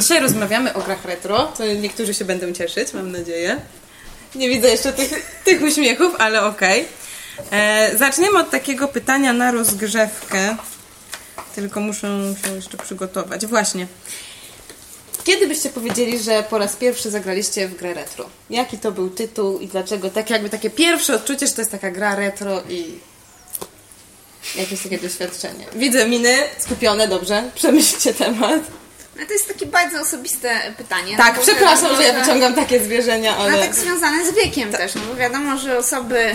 Dzisiaj rozmawiamy o grach retro, to niektórzy się będą cieszyć, mam nadzieję. Nie widzę jeszcze tych, tych uśmiechów, ale okej. Okay. Zaczniemy od takiego pytania na rozgrzewkę. Tylko muszę się jeszcze przygotować. Właśnie. Kiedy byście powiedzieli, że po raz pierwszy zagraliście w grę retro? Jaki to był tytuł i dlaczego? Tak jakby takie pierwsze odczucie, że to jest taka gra retro i jakieś takie doświadczenie. Widzę miny skupione, dobrze. Przemyślcie temat. No to jest takie bardzo osobiste pytanie. Tak, no przepraszam, że ja wyciągam takie zwierzenia, ale... No tak związane z wiekiem też, no bo wiadomo, że osoby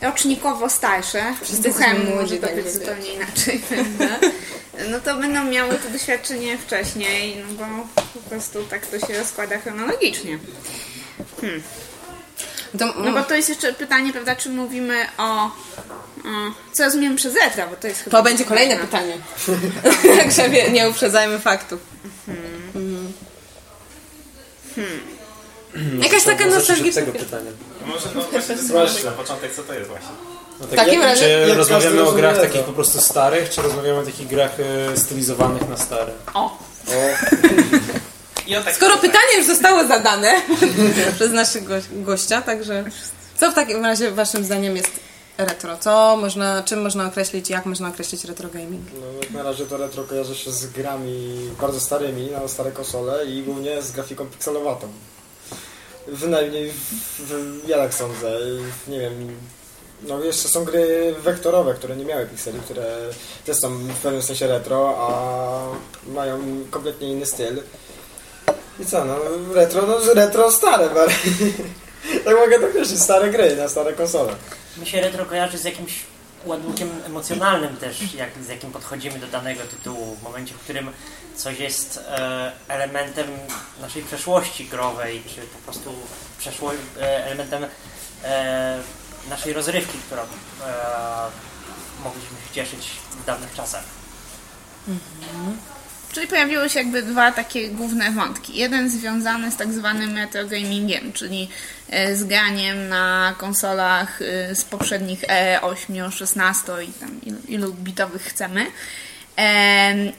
rocznikowo starsze, z duchem może to tak być zupełnie inaczej? No to będą miały to doświadczenie wcześniej, no bo po prostu tak to się rozkłada chronologicznie. Hmm. No bo to jest jeszcze pytanie, prawda, czy mówimy o co rozumiem przez retro, bo to jest chyba... To będzie kolejne pytanie. Także nie uprzedzajmy faktów. Hmm. Hmm. Jakaś taka nostalgiczna... tego pytania. Może no, właśnie na początek, co to jest właśnie? No tak, takim jak, razie, czy rozmawiamy o grach takich po prostu starych, czy rozmawiamy o takich grach e, stylizowanych na stare? O! o. Skoro pytanie już zostało zadane przez naszego gościa, także co w takim razie waszym zdaniem jest retro? Co można, czym można określić, jak można określić retro gaming? No, jak na razie to retro kojarzy się z grami bardzo starymi, na stare konsole i głównie z grafiką pikselowatą. Wynajmniej, ja tak sądzę, nie wiem, no jeszcze są gry wektorowe, które nie miały pikseli, które też są w pewnym sensie retro, a mają kompletnie inny styl. I co, no retro, no retro stare, tak mogę to określić, stare gry na stare konsole. Mi się retro kojarzy z jakimś ładunkiem emocjonalnym też, jak, z jakim podchodzimy do danego tytułu, w momencie, w którym coś jest e, elementem naszej przeszłości growej, czy po prostu przeszło, e, elementem e, naszej rozrywki, którą e, mogliśmy się cieszyć w dawnych czasach. Mhm. Czyli pojawiły się jakby dwa takie główne wątki. Jeden związany z tak zwanym retro gamingiem, czyli z graniem na konsolach e, z poprzednich E8, 16 i tam ilu, bitowych chcemy.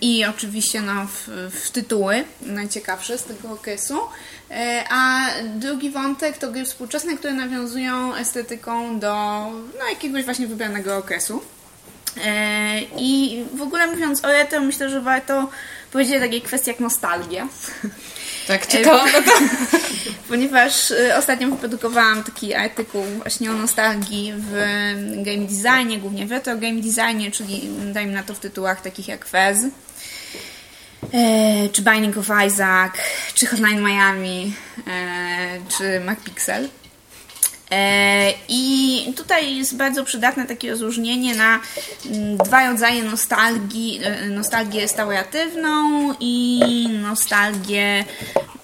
I oczywiście no, w, w, tytuły najciekawsze z tego okresu. E, a drugi wątek to gry współczesne, które nawiązują estetyką do no, jakiegoś właśnie wybranego okresu. I w ogóle mówiąc o retro, myślę, że warto powiedzieć takie kwestie jak nostalgia. Tak, czekałam na to. Ponieważ y, ostatnio wyprodukowałam taki artykuł właśnie o nostalgii w game designie, głównie w retro game designie, czyli dajmy na to w tytułach takich jak Fez, e, czy Binding of Isaac, czy Hotline Miami, e, czy MacPixel. E, I tutaj jest bardzo przydatne takie rozróżnienie na mm, dwa rodzaje nostalgii. E, nostalgię restauratywną i nostalgię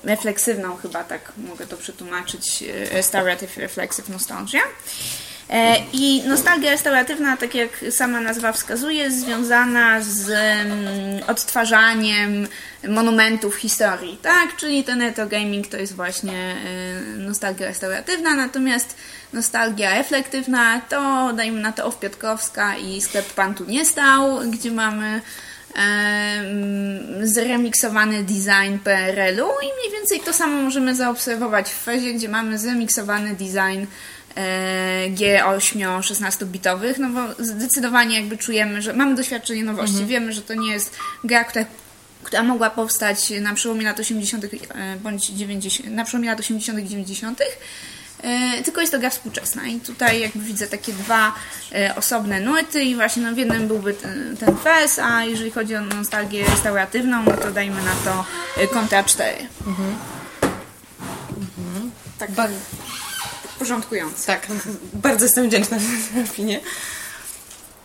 refleksywną, chyba tak mogę to przetłumaczyć. E, Restorative Reflexive Nostalgia. I nostalgia restauratywna, tak jak sama nazwa wskazuje, jest związana z mm, odtwarzaniem monumentów historii, tak? Czyli ten gaming to jest właśnie y, nostalgia restauratywna, natomiast nostalgia reflektywna to, dajmy na to, Off Piotkowska i sklep Pan tu nie stał, gdzie mamy zremiksowany design PRL-u i mniej więcej to samo możemy zaobserwować w Fezie, gdzie mamy zremiksowany design e, G8 16-bitowych, no bo zdecydowanie jakby czujemy, że mamy doświadczenie nowości, mhm. wiemy, że to nie jest gra, która która mogła powstać na przełomie lat 80. E, bądź 90, na przełomie lat 80. i 90. E, tylko jest to gra współczesna i tutaj jakby widzę takie dwa e, osobne nuty i właśnie no w jednym byłby ten, ten FES, a jeżeli chodzi o nostalgię restauratywną, no to dajmy na to Contra 4. Mhm. Mhm. Tak, bardzo porządkujący. Tak, bardzo jestem wdzięczna za opinię.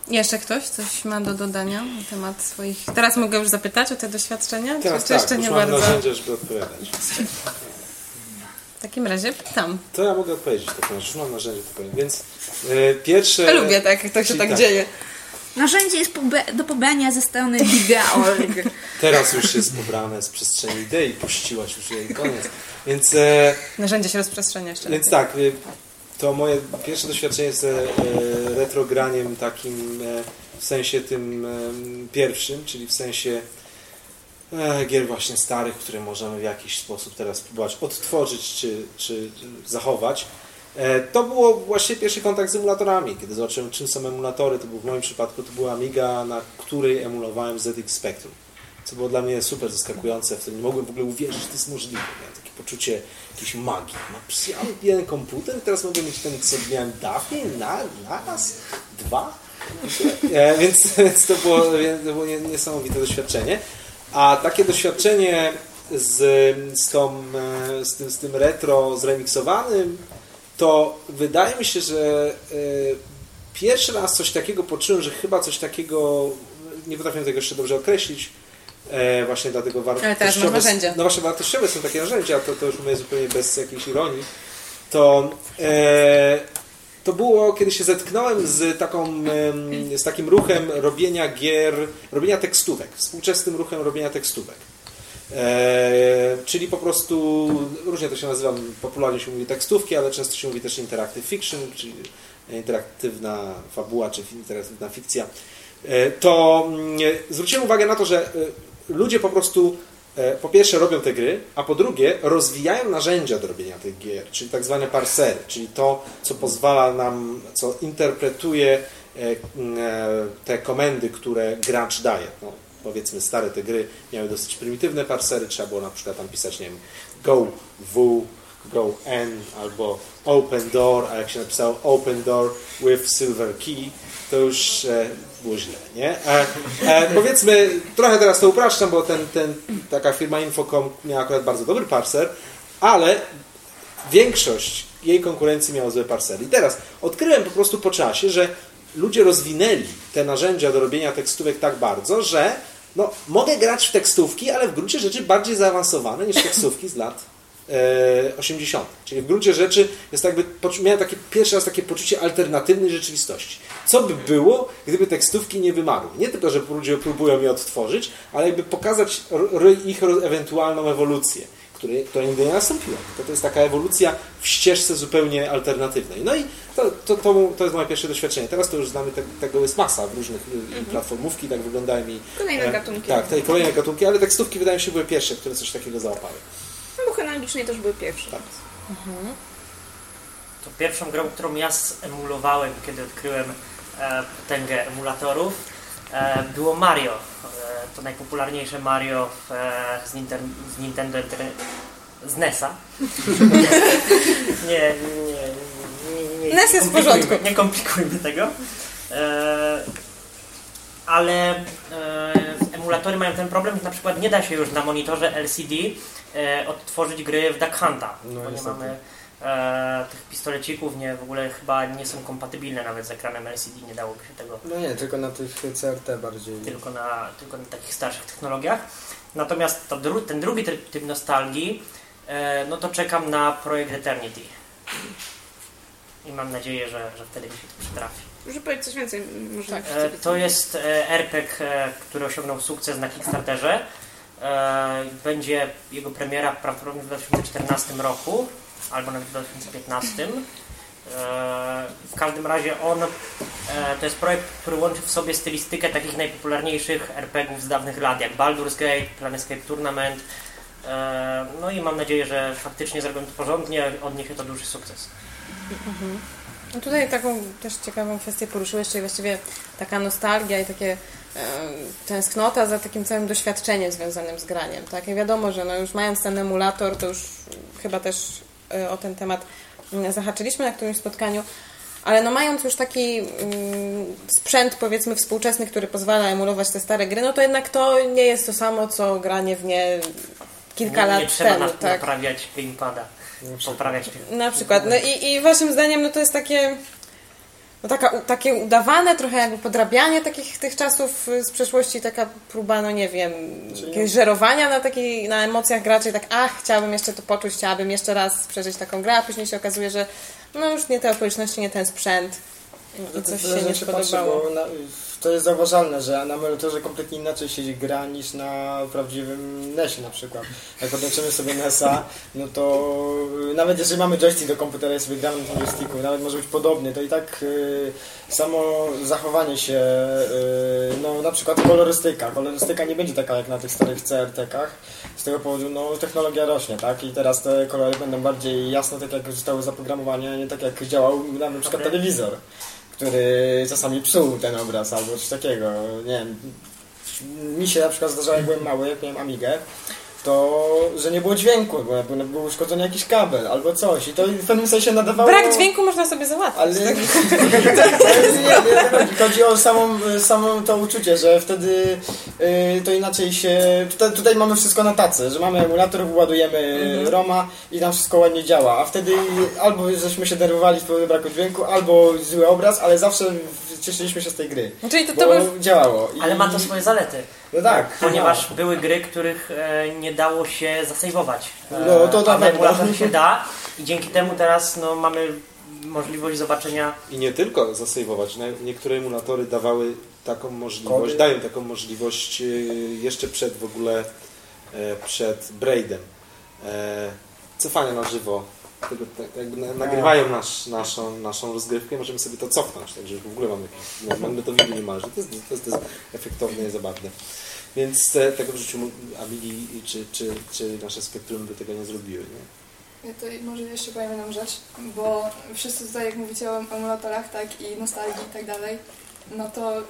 Jeszcze ktoś coś ma do dodania na temat swoich... Teraz mogę już zapytać o te doświadczenia? Teraz czy tak, jeszcze nie mam bardzo? narzędzia, żeby odpowiadać. W takim razie pytam. To ja mogę odpowiedzieć, tak już mam narzędzie, to powiem. Więc e, pierwsze... Ja lubię tak, jak to się tak, tak, dzieje. Narzędzie jest do pobrania ze strony Giga.org. Teraz już jest pobrane z przestrzeni idei, puściłaś już jej koniec. Więc, e, Narzędzie się rozprzestrzenia jeszcze. Więc tak, e, to moje pierwsze doświadczenie z e, retrograniem takim e, w sensie tym e, pierwszym, czyli w sensie e, gier właśnie starych, które możemy w jakiś sposób teraz próbować odtworzyć czy, czy zachować. E, to było właśnie pierwszy kontakt z emulatorami. Kiedy zobaczyłem, czym są emulatory, to był w moim przypadku to była Amiga, na której emulowałem ZX Spectrum. Co było dla mnie super zaskakujące, w tym nie mogłem w ogóle uwierzyć, że to jest możliwe. Miałem takie poczucie jakiejś magii. No, ja mam jeden komputer teraz mogę mieć ten, co miałem dawniej, na, na raz, dwa. E, więc, więc to było, to było niesamowite doświadczenie. A takie doświadczenie z, z, tą, e, z, tym, z tym retro zremiksowanym, to wydaje mi się, że e, pierwszy raz coś takiego poczułem, że chyba coś takiego, nie potrafię tego jeszcze dobrze określić, e, właśnie dlatego wartościowe. Ale narzędzia. No właśnie wartościowe są takie narzędzia, to, to już mówię zupełnie bez jakiejś ironii. To, e, to było, kiedy się zetknąłem z, taką, z takim ruchem robienia gier, robienia tekstówek, współczesnym ruchem robienia tekstówek. E, czyli po prostu, różnie to się nazywa, popularnie się mówi tekstówki, ale często się mówi też interactive fiction, czyli interaktywna fabuła, czy interaktywna fikcja. E, to mm, zwróciłem uwagę na to, że e, ludzie po prostu e, po pierwsze robią te gry, a po drugie rozwijają narzędzia do robienia tych gier, czyli tak zwane parsery, czyli to, co pozwala nam, co interpretuje e, te komendy, które gracz daje. No, powiedzmy stare te gry miały dosyć prymitywne parsery, trzeba było na przykład tam pisać, nie wiem, go w, go n albo open door, a jak się napisało open door with silver key, to już e, było źle, nie? E, e, powiedzmy, trochę teraz to upraszczam, bo ten, ten, taka firma Infocom miała akurat bardzo dobry parser, ale większość jej konkurencji miała złe parsery. I teraz odkryłem po prostu po czasie, że ludzie rozwinęli te narzędzia do robienia tekstówek tak bardzo, że no, mogę grać w tekstówki, ale w gruncie rzeczy bardziej zaawansowane niż tekstówki z lat 80. E, Czyli w gruncie rzeczy jest jakby, miałem takie, pierwszy raz takie poczucie alternatywnej rzeczywistości. Co by było, gdyby tekstówki nie wymarły? Nie tylko, że ludzie próbują je odtworzyć, ale jakby pokazać ich ewentualną ewolucję której, która nigdy nie nastąpiła. Tylko to jest taka ewolucja w ścieżce zupełnie alternatywnej. No i to, to, to, to jest moje pierwsze doświadczenie. Teraz to już znamy, te, tego jest masa w różnych mhm. platformówki, tak wyglądają i... Kolejne e, gatunki. Tak, te kolejne gatunki, ale tekstówki wydają się były pierwsze, które coś takiego załapały. No bo analogicznej też były pierwsze. Tak. Mhm. To pierwszą grą, którą ja emulowałem, kiedy odkryłem potęgę emulatorów, e, było Mario to najpopularniejsze Mario e, z, Ninten z Nintendo z NESa. nie, nie, nie, nie, NES jest w porządku. Nie komplikujmy tego. E, ale e, emulatory mają ten problem, że na przykład nie da się już na monitorze LCD e, odtworzyć gry w Duck Hunta, no, bo nie mamy e, tych pistolecików nie, w ogóle chyba nie są kompatybilne nawet z ekranem LCD, nie dałoby się tego... No nie, tylko na tych CRT bardziej. Tylko na, tylko na takich starszych technologiach. Natomiast to dru ten drugi typ, typ nostalgii, e, no to czekam na projekt Eternity. I mam nadzieję, że, że wtedy mi się to przytrafi. Może powiedzieć coś więcej. Może tak. e, to jest e, RPG, e, który osiągnął sukces na Kickstarterze. E, będzie jego premiera prawdopodobnie w 2014 roku albo nawet w 2015. E, w każdym razie on e, to jest projekt, który łączy w sobie stylistykę takich najpopularniejszych RPGów z dawnych lat, jak Baldur's Gate, Planescape Tournament. E, no i mam nadzieję, że faktycznie zrobią to porządnie, odniesie to duży sukces. Mhm. No tutaj taką też ciekawą kwestię poruszyłeś, czyli właściwie taka nostalgia i takie tęsknota za takim całym doświadczeniem związanym z graniem. Tak? I wiadomo, że no już mając ten emulator, to już chyba też o ten temat zahaczyliśmy na którymś spotkaniu, ale no mając już taki mm, sprzęt powiedzmy współczesny, który pozwala emulować te stare gry, no to jednak to nie jest to samo, co granie w nie kilka nie, lat nie trzeba temu. Na, tak? naprawiać gamepada. Poprawiać Na przykład. No i, i waszym zdaniem no to jest takie no taka, takie udawane, trochę jakby podrabianie takich tych czasów z przeszłości, taka próba, no nie wiem, jakiegoś żerowania na, takiej, na emocjach graczy, tak ach, chciałabym jeszcze to poczuć, chciałabym jeszcze raz przeżyć taką grę, a później się okazuje, że no już nie te okoliczności, nie ten sprzęt i coś się nie spodobało. Patrzy, na, to jest zauważalne, że na emulatorze kompletnie inaczej się gra niż na prawdziwym NESie na przykład. Jak podłączymy sobie NESa, no to y, nawet jeżeli mamy joystick do komputera i sobie gramy na tym joysticku, nawet może być podobny, to i tak y, samo zachowanie się, y, no na przykład kolorystyka. Kolorystyka nie będzie taka jak na tych starych CRT-kach. Z tego powodu, no technologia rośnie, tak? I teraz te kolory będą bardziej jasne, tak jak zostały zaprogramowane, a nie tak jak działał na przykład Okay. telewizor który czasami psuł ten obraz albo coś takiego. Nie wiem. Mi się na przykład zdarzało, jak byłem mały, jak miałem Amigę, to, że nie było dźwięku, bo jakby był uszkodzony jakiś kabel albo coś i to w pewnym sensie nadawało... Brak dźwięku można sobie załatwić. Ale tak? nie, nie, nie, chodzi. o samą, samą to uczucie, że wtedy y, to inaczej się... Tutaj, tutaj mamy wszystko na tacy, że mamy emulator, ładujemy Mhm. Roma i tam wszystko ładnie działa, a wtedy albo żeśmy się denerwowali z powodu braku dźwięku, albo zły obraz, ale zawsze cieszyliśmy się z tej gry. Czyli to, Bo to był... działało. I, Ale ma to swoje zalety, No tak. ponieważ były gry, których e, nie dało się zasejwować. E, No, to na pewno. się da i dzięki temu teraz no, mamy możliwość zobaczenia I nie tylko zasejwować. Niektóre emulatory dawały taką możliwość, Kody. dają taką możliwość e, jeszcze przed w ogóle przed Braidem. E, Cofania na żywo. Tego, tak, jakby na, nagrywają nasz, naszą, naszą rozgrywkę, możemy sobie to cofnąć, także w ogóle mamy, no, mamy to wideo niemalże. To jest, to jest, to jest efektowne i zabawne. Więc te, tego w życiu Amigi czy, czy, czy nasze spektrum by tego nie zrobiły. Nie? Ja to może jeszcze powiem jedną rzecz, bo wszyscy tutaj jak mówicie o emulatorach, tak i nostalgii i tak dalej, no to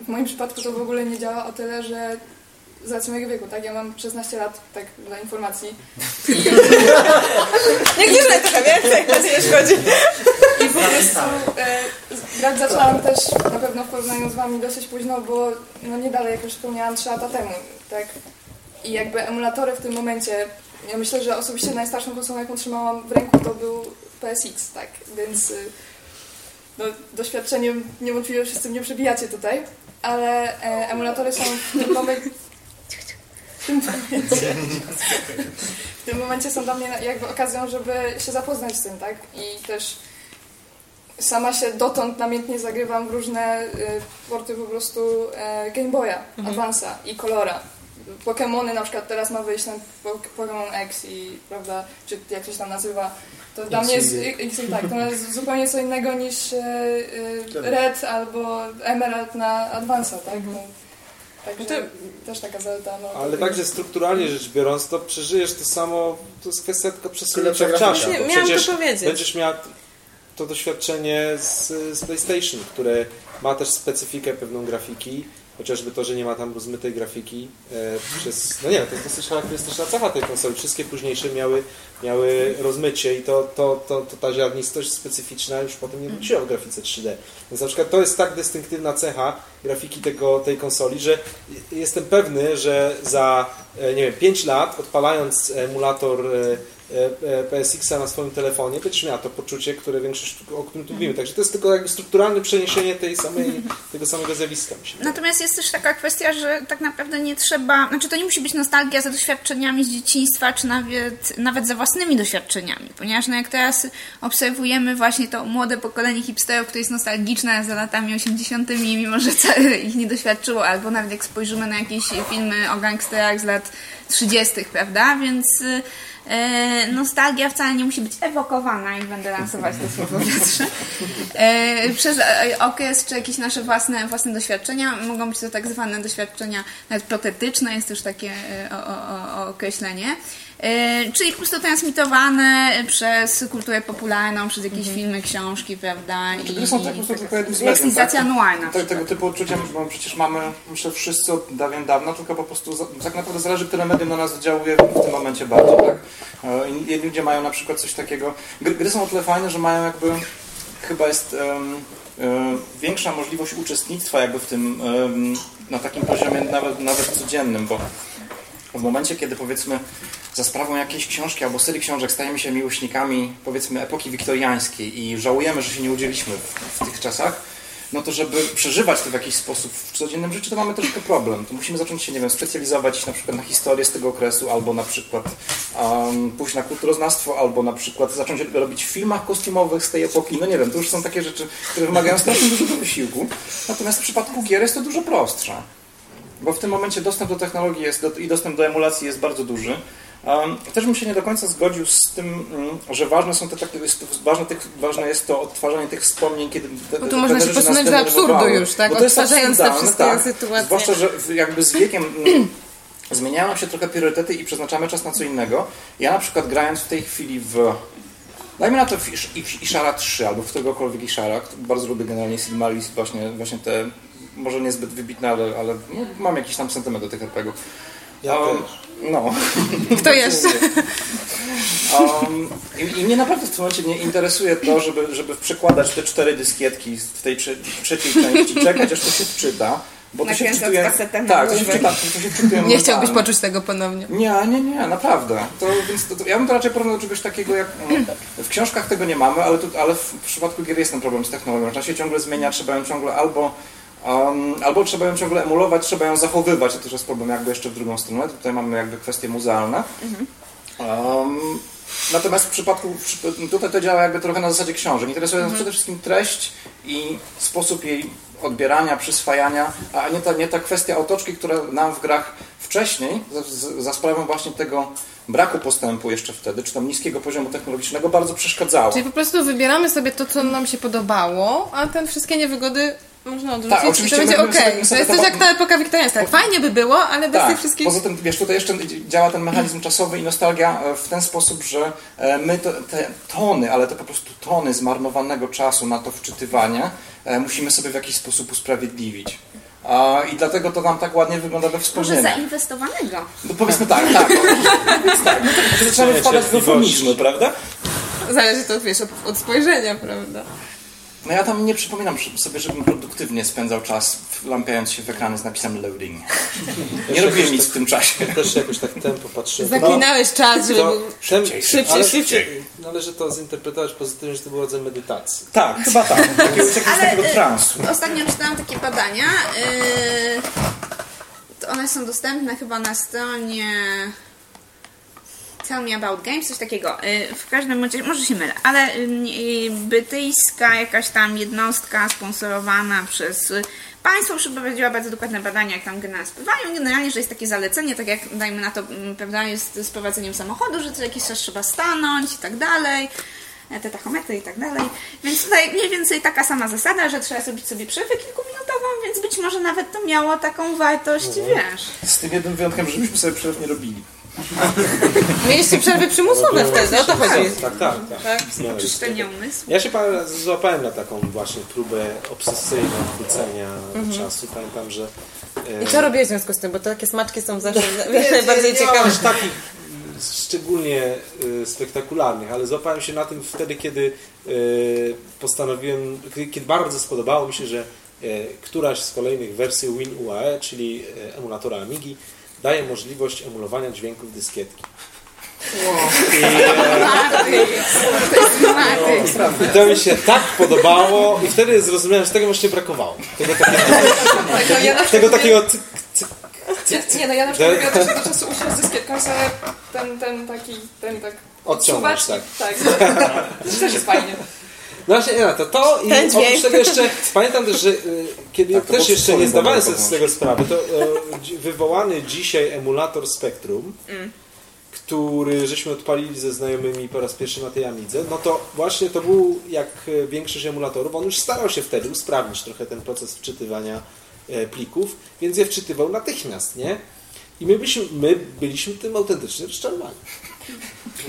w moim przypadku to w ogóle nie działa o tyle, że z mojego wieku, tak? Ja mam 16 lat, tak dla informacji. Niektórzy mają trochę więcej, to nie szkodzi. I po prostu e, grać zaczęłam też na pewno w porównaniu z wami dosyć późno, bo no nie dalej, jak już wspomniałam, 3 lata temu, tak? I jakby emulatory w tym momencie, ja myślę, że osobiście najstarszą konsolą, jaką trzymałam w ręku, to był PSX, tak? Więc y, no, doświadczeniem niewątpliwie wszyscy mnie przebijacie tutaj, ale e, emulatory są w tym momencie... W tym momencie, w tym momencie są dla mnie jakby okazją, żeby się zapoznać z tym, tak? I też sama się dotąd namiętnie zagrywam w różne y, porty po prostu e, Game Boya, Advance'a i Colora. Pokémony na przykład teraz ma wyjść ten Po- Pokémon X i prawda, czy jak to się tam nazywa, to dla mnie jest y. X tak, to jest zupełnie co innego niż e, e, Red albo Emerald na Advance'a, tak? No, także To- też taka zaleta. No, Ale także strukturalnie rzecz biorąc, to przeżyjesz to samo, to jest kwestia tylko przesunięcia w czasie. bo Miałam to powiedzieć. będziesz miał to doświadczenie z, z PlayStation, które ma też specyfikę pewną grafiki, chociażby to, że nie ma tam rozmytej grafiki e, przez, no nie to jest dosyć charakterystyczna cecha tej konsoli. Wszystkie późniejsze miały, miały rozmycie i to, to, to, to ta ziarnistość specyficzna już potem nie wróciła w grafice 3D. Więc na przykład to jest tak dystynktywna cecha grafiki tego, tej konsoli, że jestem pewny, że za e, nie wiem, 5 lat odpalając emulator e, PSX-a na swoim telefonie, będziesz miała to poczucie, które większość, o którym tu mówimy. Także to jest tylko jakby strukturalne przeniesienie tej samej, tego samego zjawiska. Wydaje. Natomiast jest też taka kwestia, że tak naprawdę nie trzeba, znaczy to nie musi być nostalgia za doświadczeniami z dzieciństwa, czy nawet, nawet za własnymi doświadczeniami, ponieważ no jak teraz obserwujemy właśnie to młode pokolenie hipsterów, które jest nostalgiczne za latami 80., mimo że ich nie doświadczyło, albo nawet jak spojrzymy na jakieś filmy o gangsterach z lat 30., prawda? Więc e, nostalgia wcale nie musi być ewokowana i będę lansować to słowo w powietrze. E, przez e, okres czy jakieś nasze własne, własne doświadczenia. Mogą być to tak zwane doświadczenia nawet protetyczne, jest już takie o, o, o określenie. E, czyli po prostu transmitowane przez kulturę popularną, przez jakieś filmy, książki, prawda? Czy gry są tak po prostu tylko tak? na Tak, przykład. tego typu odczuciem, bo przecież mamy, myślę, wszyscy od dawien dawna, tylko po prostu za, tak naprawdę zależy, które medium na nas oddziałuje w tym momencie bardziej, tak? E, i ludzie mają na przykład coś takiego, gry, gry są o tyle fajne, że mają jakby, chyba jest e, większa możliwość uczestnictwa jakby w tym, na takim poziomie nawet, nawet codziennym, bo w momencie, kiedy powiedzmy za sprawą jakiejś książki albo serii książek stajemy się miłośnikami powiedzmy epoki wiktoriańskiej i żałujemy, że się nie udzieliśmy w, w tych czasach, no to żeby przeżywać to w jakiś sposób w codziennym życiu, to mamy troszkę problem. To musimy zacząć się, nie wiem, specjalizować na przykład na historię z tego okresu albo na przykład um, pójść na kulturoznawstwo albo na przykład zacząć robić w filmach kostiumowych z tej epoki. No nie wiem, to już są takie rzeczy, które wymagają strasznie dużego wysiłku. Natomiast w przypadku gier jest to dużo prostsze. Bo w tym momencie dostęp do technologii jest, do, i dostęp do emulacji jest bardzo duży. Też bym się nie do końca zgodził z tym, um, że ważne są te takie, ważne, tych, ważne jest to odtwarzanie tych wspomnień, kiedy te, Bo tu można się posunąć do absurdu już, tak? Odtwarzając te wszystkie tak. sytuacje. Zwłaszcza, że jakby z wiekiem mm, zmieniają się trochę priorytety i przeznaczamy czas na co innego. Ja na przykład grając w tej chwili w Dajmy na to Ishara 3 albo w któregokolwiek Ishara. Bardzo lubię generalnie Silmaris, właśnie, właśnie te, może niezbyt wybitne, ale, ale no, mam jakiś tam sentyment do tych RPGów. Ja um, też. No. Kto jeszcze? Um, i, I mnie naprawdę w tym momencie nie interesuje to, żeby, żeby przekładać te cztery dyskietki w tej trzeciej części, czekać aż to się wczyta bo to się wczytuje, tak, to się, wczyta, to się wczytuje Nie chciałbyś poczuć tego ponownie. Nie, nie, nie, naprawdę. To, więc to, to, ja bym to raczej porównał do czegoś takiego jak... Mm, w książkach tego nie mamy, ale, tu, ale w przypadku gier jest ten problem z technologią. Ona się ciągle zmienia, trzeba ją ciągle albo Um, albo trzeba ją ciągle emulować, trzeba ją zachowywać, to też jest problem jakby jeszcze w drugą stronę. Tutaj mamy jakby kwestie muzealne. Mhm. Um, natomiast w przypadku, tutaj to działa jakby trochę na zasadzie książek. Interesuje nas mhm. przede wszystkim treść i sposób jej odbierania, przyswajania, a nie ta, nie ta kwestia otoczki, która nam w grach wcześniej, za, za sprawą właśnie tego braku postępu jeszcze wtedy, czy tam niskiego poziomu technologicznego bardzo przeszkadzało. Czyli po prostu wybieramy sobie to, co nam się podobało, a ten wszystkie niewygody można odrzucić tak, oczywiście i to będzie okej. Okay. To jest coś jak ta epoka wiktoriańska. Tak, fajnie by było, ale bez tak, tych wszystkich... Poza tym, wiesz, tutaj jeszcze działa ten mechanizm czasowy i nostalgia e, w ten sposób, że e, my to, te tony, ale to po prostu tony zmarnowanego czasu na to wczytywanie e, musimy sobie w jakiś sposób usprawiedliwić. I dlatego to nam tak ładnie wygląda we wspomnieniach. Może zainwestowanego. No powiedzmy tak, tak. No, tak. No to zaczynamy wpadać w eufemizmy, prawda? Zależy to, wiesz, od spojrzenia, prawda? No ja tam nie przypominam sobie, żebym produktywnie spędzał czas lampiając się w ekrany z napisem loading. Nie robiłem nic tak, w tym czasie. Też jakoś tak tempo patrzyłem. Zaklinałeś no, czas, żeby szybciej, szybciej, szybciej. Należy to zinterpretować pozytywnie, że to był rodzaj medytacji. Tak, chyba tak. Takiego, Ale, takiego y, transu. Ostatnio czytałam takie badania. Yy, one są dostępne chyba na stronie Tell Me About Games, coś takiego. Y, w każdym razie, może się mylę, ale y, brytyjska jakaś tam jednostka sponsorowana przez państwo przeprowadziła bardzo dokładne badania, jak tam generalnie spływają. Generalnie, że jest takie zalecenie, tak jak dajmy na to, mm, prawda, jest z prowadzeniem samochodu, że co jakiś czas trzeba stanąć i tak dalej e, te tachometry i tak dalej. Więc tutaj mniej więcej taka sama zasada, że trzeba zrobić sobie przerwę kilkuminutową, więc być może nawet to miało taką wartość, mhm. wiesz. Z tym jednym wyjątkiem, żebyśmy sobie przerw nie robili. Mieliście przerwy przymusowe wtedy, o to chodzi. Tak, tak, tak. tak. Oczyszczenie umysłu. Ja się złapałem na taką właśnie próbę obsesyjną chwycenia mhm. czasu. Pamiętam, że... E... I co robiłeś w związku z tym? Bo takie smaczki są zawsze najbardziej nie, ciekawe. Nie takich szczególnie y, spektakularnych, ale złapałem się na tym wtedy, kiedy y, postanowiłem, kiedy bardzo spodobało mi się, że któraś z kolejnych wersji WinUAE, czyli emulatora Amigi, daje możliwość emulowania dźwięków dyskietki. Wow. I, e, I to mi się tak podobało i wtedy zrozumiałem, że tego właśnie brakowało. Tego takiego, tego takiego nie, nie, no ja na przykład ja też do czasu usiąść z dyskietką, że ten, ten taki, ten tak... Odciągasz, tak. Tak, to też jest fajnie. No właśnie, no to to i Ten oprócz tego jeszcze pamiętam też, że y, kiedy tak, też jeszcze nie zdawałem sobie z tego sprawy, to y, wywołany dzisiaj emulator Spectrum, mm. który żeśmy odpalili ze znajomymi po raz pierwszy na tej Amidze, no to właśnie to był jak większość emulatorów, on już starał się wtedy usprawnić trochę ten proces wczytywania e, plików, więc je wczytywał natychmiast, nie? I my byliśmy, my byliśmy tym autentycznie rozczarowani.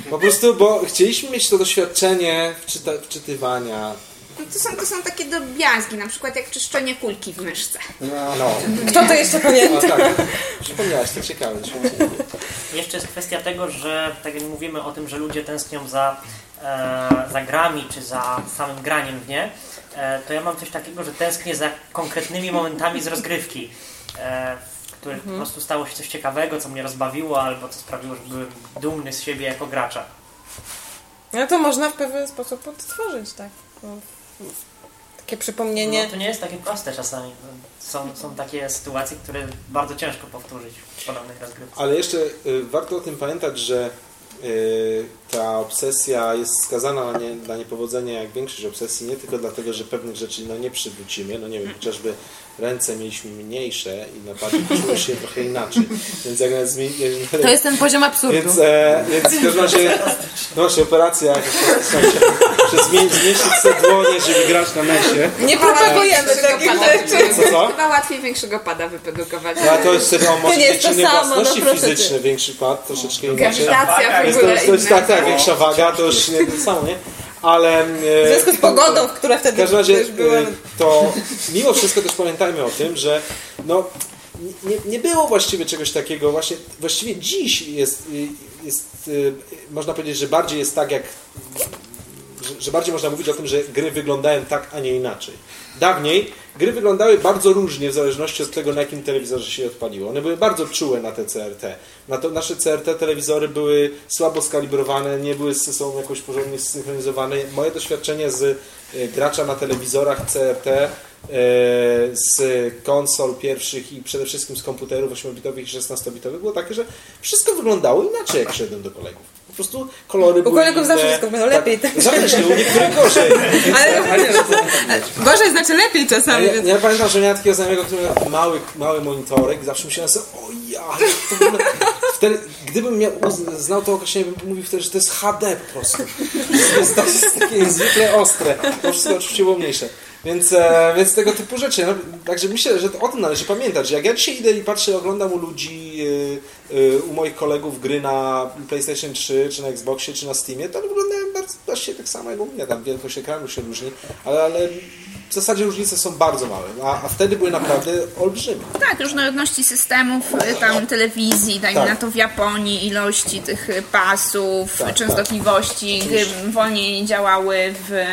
Po prostu, bo chcieliśmy mieć to doświadczenie wczyta, wczytywania. No to, są, to są takie drobiazgi, na przykład jak czyszczenie kulki w myszce. No, no. Kto to jeszcze pamięta? No, tak. Przypomniałaś, to ciekawe. Jeszcze jest kwestia tego, że tak jak mówimy o tym, że ludzie tęsknią za, e, za grami, czy za samym graniem w nie, e, to ja mam coś takiego, że tęsknię za konkretnymi momentami z rozgrywki. E, których mhm. po prostu stało się coś ciekawego, co mnie rozbawiło, albo co sprawiło, że byłem dumny z siebie jako gracza. No to można w pewien sposób odtworzyć, tak. Takie przypomnienie. No to nie jest takie proste czasami. Są, są takie sytuacje, które bardzo ciężko powtórzyć w podobnych rozgrywkach. Ale jeszcze y, warto o tym pamiętać, że ta obsesja jest skazana na, nie, na niepowodzenie jak większość obsesji, nie tylko dlatego, że pewnych rzeczy no, nie przywrócimy, no nie wiem, chociażby ręce mieliśmy mniejsze i napadki czuły się trochę inaczej. Więc jak nas zmi... To jest ten poziom absurdu. Więc, e, więc w każdym razie, no właśnie operacja jakaś, zmienić, zmniejszyć sobie dłonie, żeby grać na mesie. Nie propagujemy takich rzeczy. Co, co? Chyba łatwiej większego pada wyprodukować. No, a to jest wtedy o może To nie jest to większej samo, no własności cię. fizyczne, większy pad, troszeczkę inaczej. Grawitacja w Jest to, ogóle to jest tak, tak, większa waga, to już nie to samo, nie? Ale... e, W związku z pogodą, która W wtedy każdym razie też była... e, to mimo wszystko też pamiętajmy o tym, że no, nie, nie było właściwie czegoś takiego, właśnie, właściwie dziś jest, jest, y, można powiedzieć, że bardziej jest tak jak że, bardziej można mówić o tym, że gry wyglądają tak, a nie inaczej. Dawniej gry wyglądały bardzo różnie w zależności od tego, na jakim telewizorze się je odpaliło. One były bardzo czułe na te CRT. Na to, nasze CRT telewizory były słabo skalibrowane, nie były ze sobą jakoś porządnie zsynchronizowane. Moje doświadczenie z e, gracza na telewizorach CRT z konsol pierwszych i przede wszystkim z komputerów 8-bitowych i 16-bitowych było takie, że wszystko wyglądało inaczej jak szedłem do kolegów. Po prostu kolory U były kolegów inne. zawsze wszystko wyglądało lepiej, tak? Zawsze, u niektórych gorzej. Ale- Ale Gorzej znaczy lepiej czasami, ja, więc... ja pamiętam, że miałem takiego znajomego, który miał mały, mały monitorek i zawsze myślałem sobie, o ja, wtedy, gdybym miał, znał to określenie, bym mówił wtedy, że to jest HD po prostu. To jest, to jest takie niezwykle ostre. To wszystko oczywiście było mniejsze. Więc, e, więc tego typu rzeczy. No, także myślę, że o tym należy pamiętać. Jak ja dzisiaj idę i patrzę, oglądam u ludzi, e, e, u moich kolegów gry na PlayStation 3, czy na Xboxie, czy na Steamie, to wyglądają bardzo, tak samo jak u mnie. Tam wielkość ekranu się różni, ale, ale w zasadzie różnice są bardzo małe. A, a wtedy były naprawdę olbrzymie. Tak, różnorodności systemów, y, tam telewizji, dajmy Tak. na to w Japonii, ilości tych y, pasów, Tak, częstotliwości, gry wolniej działały w,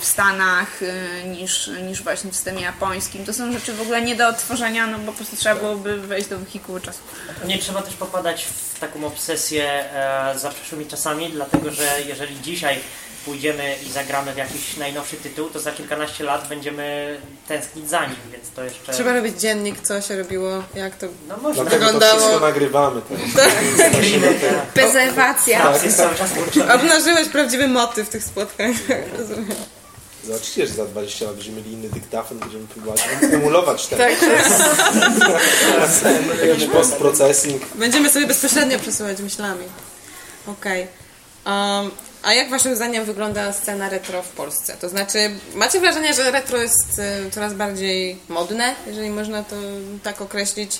w Stanach y, niż, niż właśnie w systemie japońskim. To są rzeczy w ogóle nie do odtworzenia, no bo po prostu trzeba byłoby wejść do wehikułu czasu. Nie trzeba też popadać w taką obsesję e, za przeszłymi czasami, dlatego że jeżeli dzisiaj pójdziemy i zagramy w jakiś najnowszy tytuł, to za kilkanaście lat będziemy tęsknić za nim, więc to jeszcze... Trzeba robić dziennik, co się robiło, jak to... No można. Dlatego to Wyglądało- wszystko nagrywamy. teraz. Prezerwacja. Tak, kurczę. Obnażyłeś prawdziwy motyw tych spotkań. Rozumiem. Zobaczycie, że za 20 lat będziemy mieli inny dyktafon, będziemy próbować emulować ten Tak, jakiś post-processing. Będziemy sobie bezpośrednio przesyłać myślami. Okej. Um, a jak waszym zdaniem wygląda scena retro w Polsce? To znaczy, macie wrażenie, że retro jest y, coraz bardziej modne, jeżeli można to tak określić?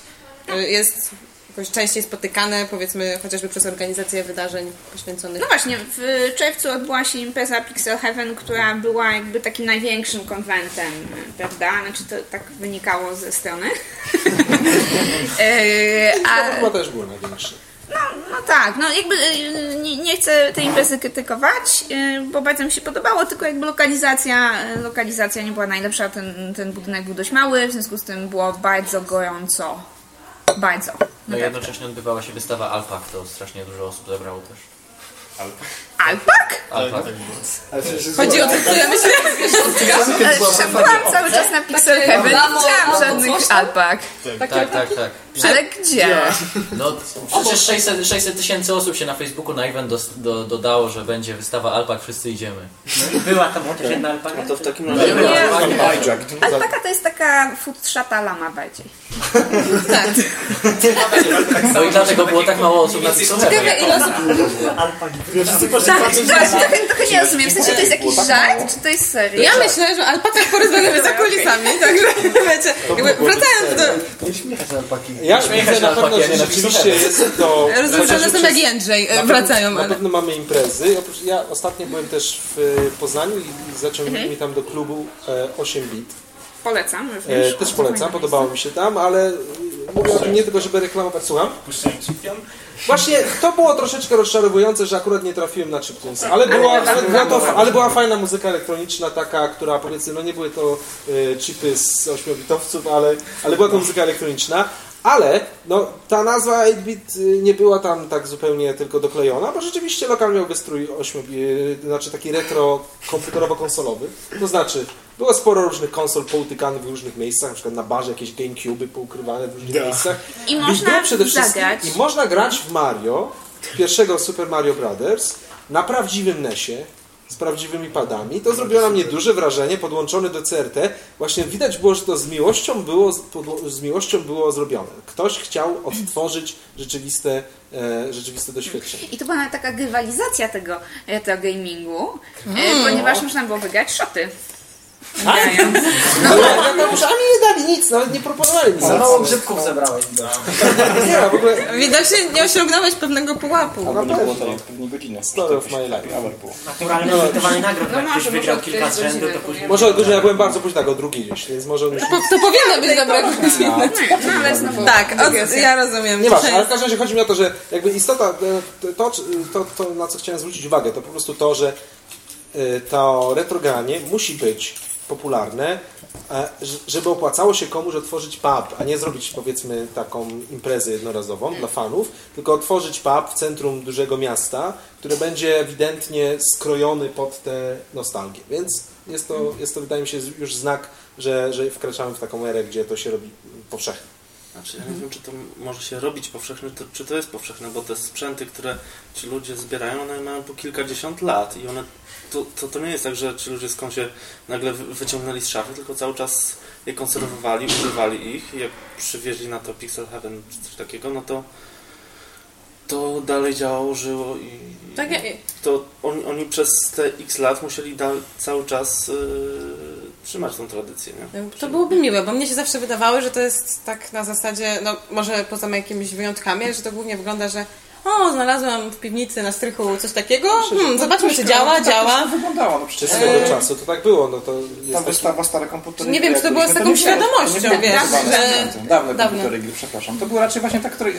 Y, Jest jakoś częściej spotykane, powiedzmy, chociażby przez organizację wydarzeń poświęconych No właśnie, w czerwcu odbyła się impreza Pixel Heaven, która była jakby takim największym konwentem, prawda? Znaczy to tak wynikało ze strony. E, To A, chyba też było największe. No tak, no jakby e, nie, nie chcę tej imprezy krytykować, e, bo bardzo mi się podobało, tylko jakby lokalizacja, e, lokalizacja nie była najlepsza, ten, ten budynek był dość mały, w związku z tym było bardzo gorąco. Bardzo. No i Naprawdę. jednocześnie odbywała się wystawa Alpak, to strasznie dużo osób zebrało też. Alpak? Alpak. Chodzi o to, co ja myślę, Ale byłam cały czas na Pixel Heaven, nie widziałam żadnych alpak. Tak, tak, tak. Ale gdzie? No przecież 600 600 tysięcy osób się na Facebooku na event do, dodało, że będzie wystawa Alpak, wszyscy idziemy. Była tam chociaż jedna alpaka? To w takim razie nie. Alpaka to jest taka futrzata lama bardziej. No i dlatego było tak mało osób na Pixel Ciekawe, ile osób... Tak, trochę, trochę nie rozumiem. W sensie to jest jakiś żart, czy to jest serio? Ja myślę, że o alpakach porozmawiamy za kulisami, także wiecie, jakby wracając do... Ja Śmiechać widzę na na pewno, alpaki, a że nie na rzeczywiście jest to... Rozumiem, że one są jak Jędrzej, e, wracają, Na pewno mamy imprezy. Oprócz, ja ostatnio byłem też w e, Poznaniu i zaciągnęli mnie tam do klubu e, 8 bit. Polecam E, również. też polecam, podobało mi się tam, ale e, mówię o tym nie tylko, żeby reklamować. Słucham? Właśnie to było troszeczkę rozczarowujące, że akurat nie trafiłem na Chiptunes, ale była, ale, była to, ale była fajna muzyka elektroniczna, taka, która powiedzmy, no nie były to e, chipy z 8-bitowców, ale, ale była to muzyka elektroniczna. Ale no, ta nazwa 8-bit y, nie była tam tak zupełnie tylko doklejona, bo rzeczywiście lokal miał wystrój 8, y, znaczy taki retro komputerowo-konsolowy. To znaczy, było sporo różnych konsol poutykanych w różnych miejscach, na przykład na barze jakieś GameCube poukrywane w różnych miejscach. I I można przede wszystkim- zagrać. I można grać w Mario pierwszego Super Mario Brothers na prawdziwym NESie z prawdziwymi padami. To zrobiło na mnie duże wrażenie, podłączony do CRT. Właśnie widać było, że to z miłością było, z miłością było zrobione. Ktoś chciał odtworzyć rzeczywiste, e, rzeczywiste doświadczenie. I to była taka grywalizacja tego retro gamingu, mm. ponieważ można było wygrać szoty. Tak? No, no, no, już ani nie dali nic, nawet nie proponowali nic. Za mało grzybków zebrałeś. Nie, w ogóle... Widocznie nie osiągnąłeś pewnego pułapu. Albo nie było to pewnie godzinę. Story of my life. Naturalne wydawanie nagród, jak ktoś wygrał kilka z rzędu, to później... Może godzina, ja byłem bardzo późno, tak, o drugiej gdzieś, więc może... To, to powinno być. No, ale znowu... Tak, od, ja rozumiem. Nie masz, ale w każdym razie chodzi mi o to, że jakby istota, to, to, to na co chciałem zwrócić uwagę, to po prostu to, że to retrogranie musi być popularne, żeby opłacało się komuś otworzyć pub, a nie zrobić powiedzmy taką imprezę jednorazową dla fanów, tylko otworzyć pub w centrum dużego miasta, które będzie ewidentnie skrojony pod tę nostalgię. Więc jest to, jest to wydaje mi się już znak, że, że wkraczamy w taką erę, gdzie to się robi powszechnie. Znaczy, ja nie wiem, czy to może się robić powszechne, to, czy to jest powszechne, bo te sprzęty, które ci ludzie zbierają, one mają po kilkadziesiąt lat i one to, to, to nie jest tak, że ci ludzie skąd się nagle wyciągnęli z szafy, tylko cały czas je konserwowali, używali ich i jak przywieźli na to Pixel Heaven czy coś takiego, no to to dalej działało, żyło i, tak, to oni, oni, przez te x lat musieli da, cały czas yy, trzymać tą tradycję. Nie? To byłoby miłe, bo mnie się zawsze wydawało, że to jest tak na zasadzie, no może poza jakimiś wyjątkami, że to głównie wygląda, że o, znalazłam w piwnicy na strychu coś takiego, hmm, zobaczmy, czy działa, tak działa. To wyglądało, no przecież swego e... czasu to tak było, no to jest Ta wystawa stare komputery. Nie wiem, czy to było z taką świadomością, wiesz, że... Dawne komputery gry, przepraszam. To było raczej właśnie tak, które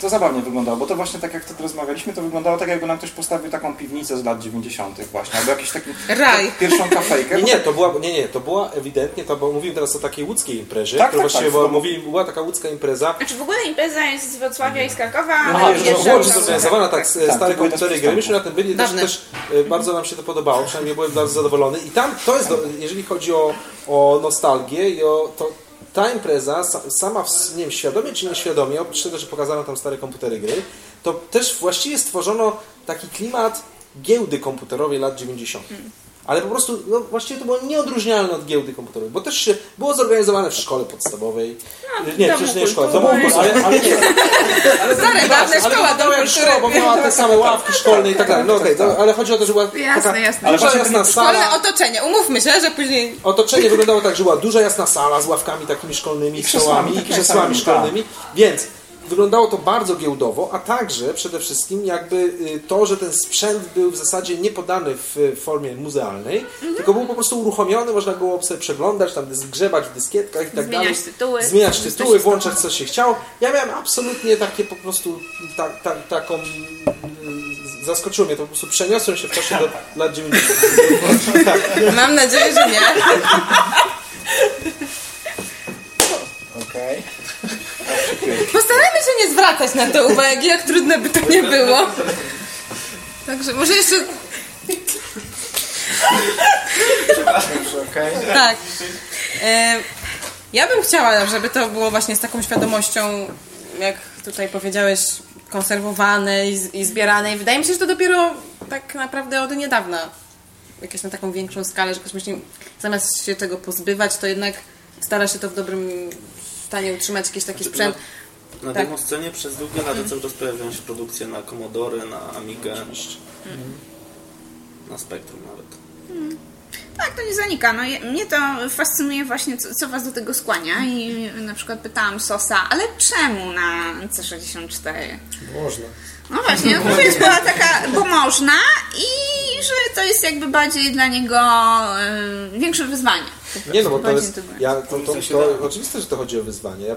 to zabawnie wyglądało, bo to właśnie tak jak wtedy rozmawialiśmy, to wyglądało tak, jakby nam ktoś postawił taką piwnicę z lat 90. właśnie, albo jakiś taki Raj. pierwszą kafejkę. Nie, nie, to była, nie, nie, to była ewidentnie, to bo mówimy teraz o takiej łódzkiej imprezie, tak, która tak, właściwie tak, była, była taka łódzka impreza. Znaczy w ogóle impreza jest z Wrocławia i z Krakowa, no, ale jest zorganizowana tak, tak, stare komputery gry. Myśmy na tym byli, też, też e, bardzo nam się to podobało, przynajmniej byłem bardzo zadowolony. I tam to jest, jeżeli chodzi o, o nostalgię i o to, ta impreza sama, nie wiem, świadomie czy nieświadomie, oprócz tego, że pokazano tam stare komputery gry, to też właściwie stworzono taki klimat giełdy komputerowej lat 90. Hmm ale po prostu no, właściwie to było nieodróżnialne od giełdy komputerowej, bo też się było zorganizowane w szkole podstawowej. No, nie, przecież nie szkoła, domu ale, ale nie. Ale Stare, dawne szkoła, domu szkoła, bo miała te same ławki szkolne i tak dalej. No okej, okay, ale chodzi o to, że była jasne, taka jasne. Ale duża jasna sala. Szkolne otoczenie, umówmy się, że później... Otoczenie wyglądało tak, że była duża jasna sala z ławkami takimi szkolnymi, stołami i krzesłami szkolnymi, więc wyglądało to bardzo giełdowo, a także przede wszystkim jakby y, to, że ten sprzęt był w zasadzie nie podany w formie muzealnej, mhm. tylko był po prostu uruchomiony, można było sobie przeglądać, tam grzebać w dyskietkach i tak Zmieniać dalej. Tytuły. Zmieniać tytuły, włączać co się chciało. Ja miałem absolutnie takie po prostu ta, ta, taką y, zaskoczyło mnie to, po prostu przeniosłem się w czasie do lat 90. Mam nadzieję, że nie. Okej. Okay. Postarajmy się nie zwracać na to uwagi, jak trudne by to nie było. Także może jeszcze... Tak. E, ja bym chciała, żeby to było właśnie z taką świadomością, jak tutaj powiedziałeś, konserwowane i, i zbierane. I wydaje mi się, że to dopiero tak naprawdę od niedawna jakieś na taką większą skalę, że ktoś myśli, zamiast się tego pozbywać, to jednak stara się to w dobrym stanie utrzymać jakiś taki sprzęt. Na, na tak. demoscenie przez długie lata cały czas pojawiają się produkcje na Commodore, na Amigę, mm. na Spectrum nawet. Mm. Tak, to nie zanika. No, mnie to fascynuje właśnie, co, co Was do tego skłania i na przykład pytałam Sosa, ale czemu na C64? Można. No właśnie, odpowiedź była taka, bo można i że to jest jakby bardziej dla niego y, większe wyzwanie. Nie no, bo to jest, ja, to, to, to, oczywiste, że to chodzi o wyzwanie. Ja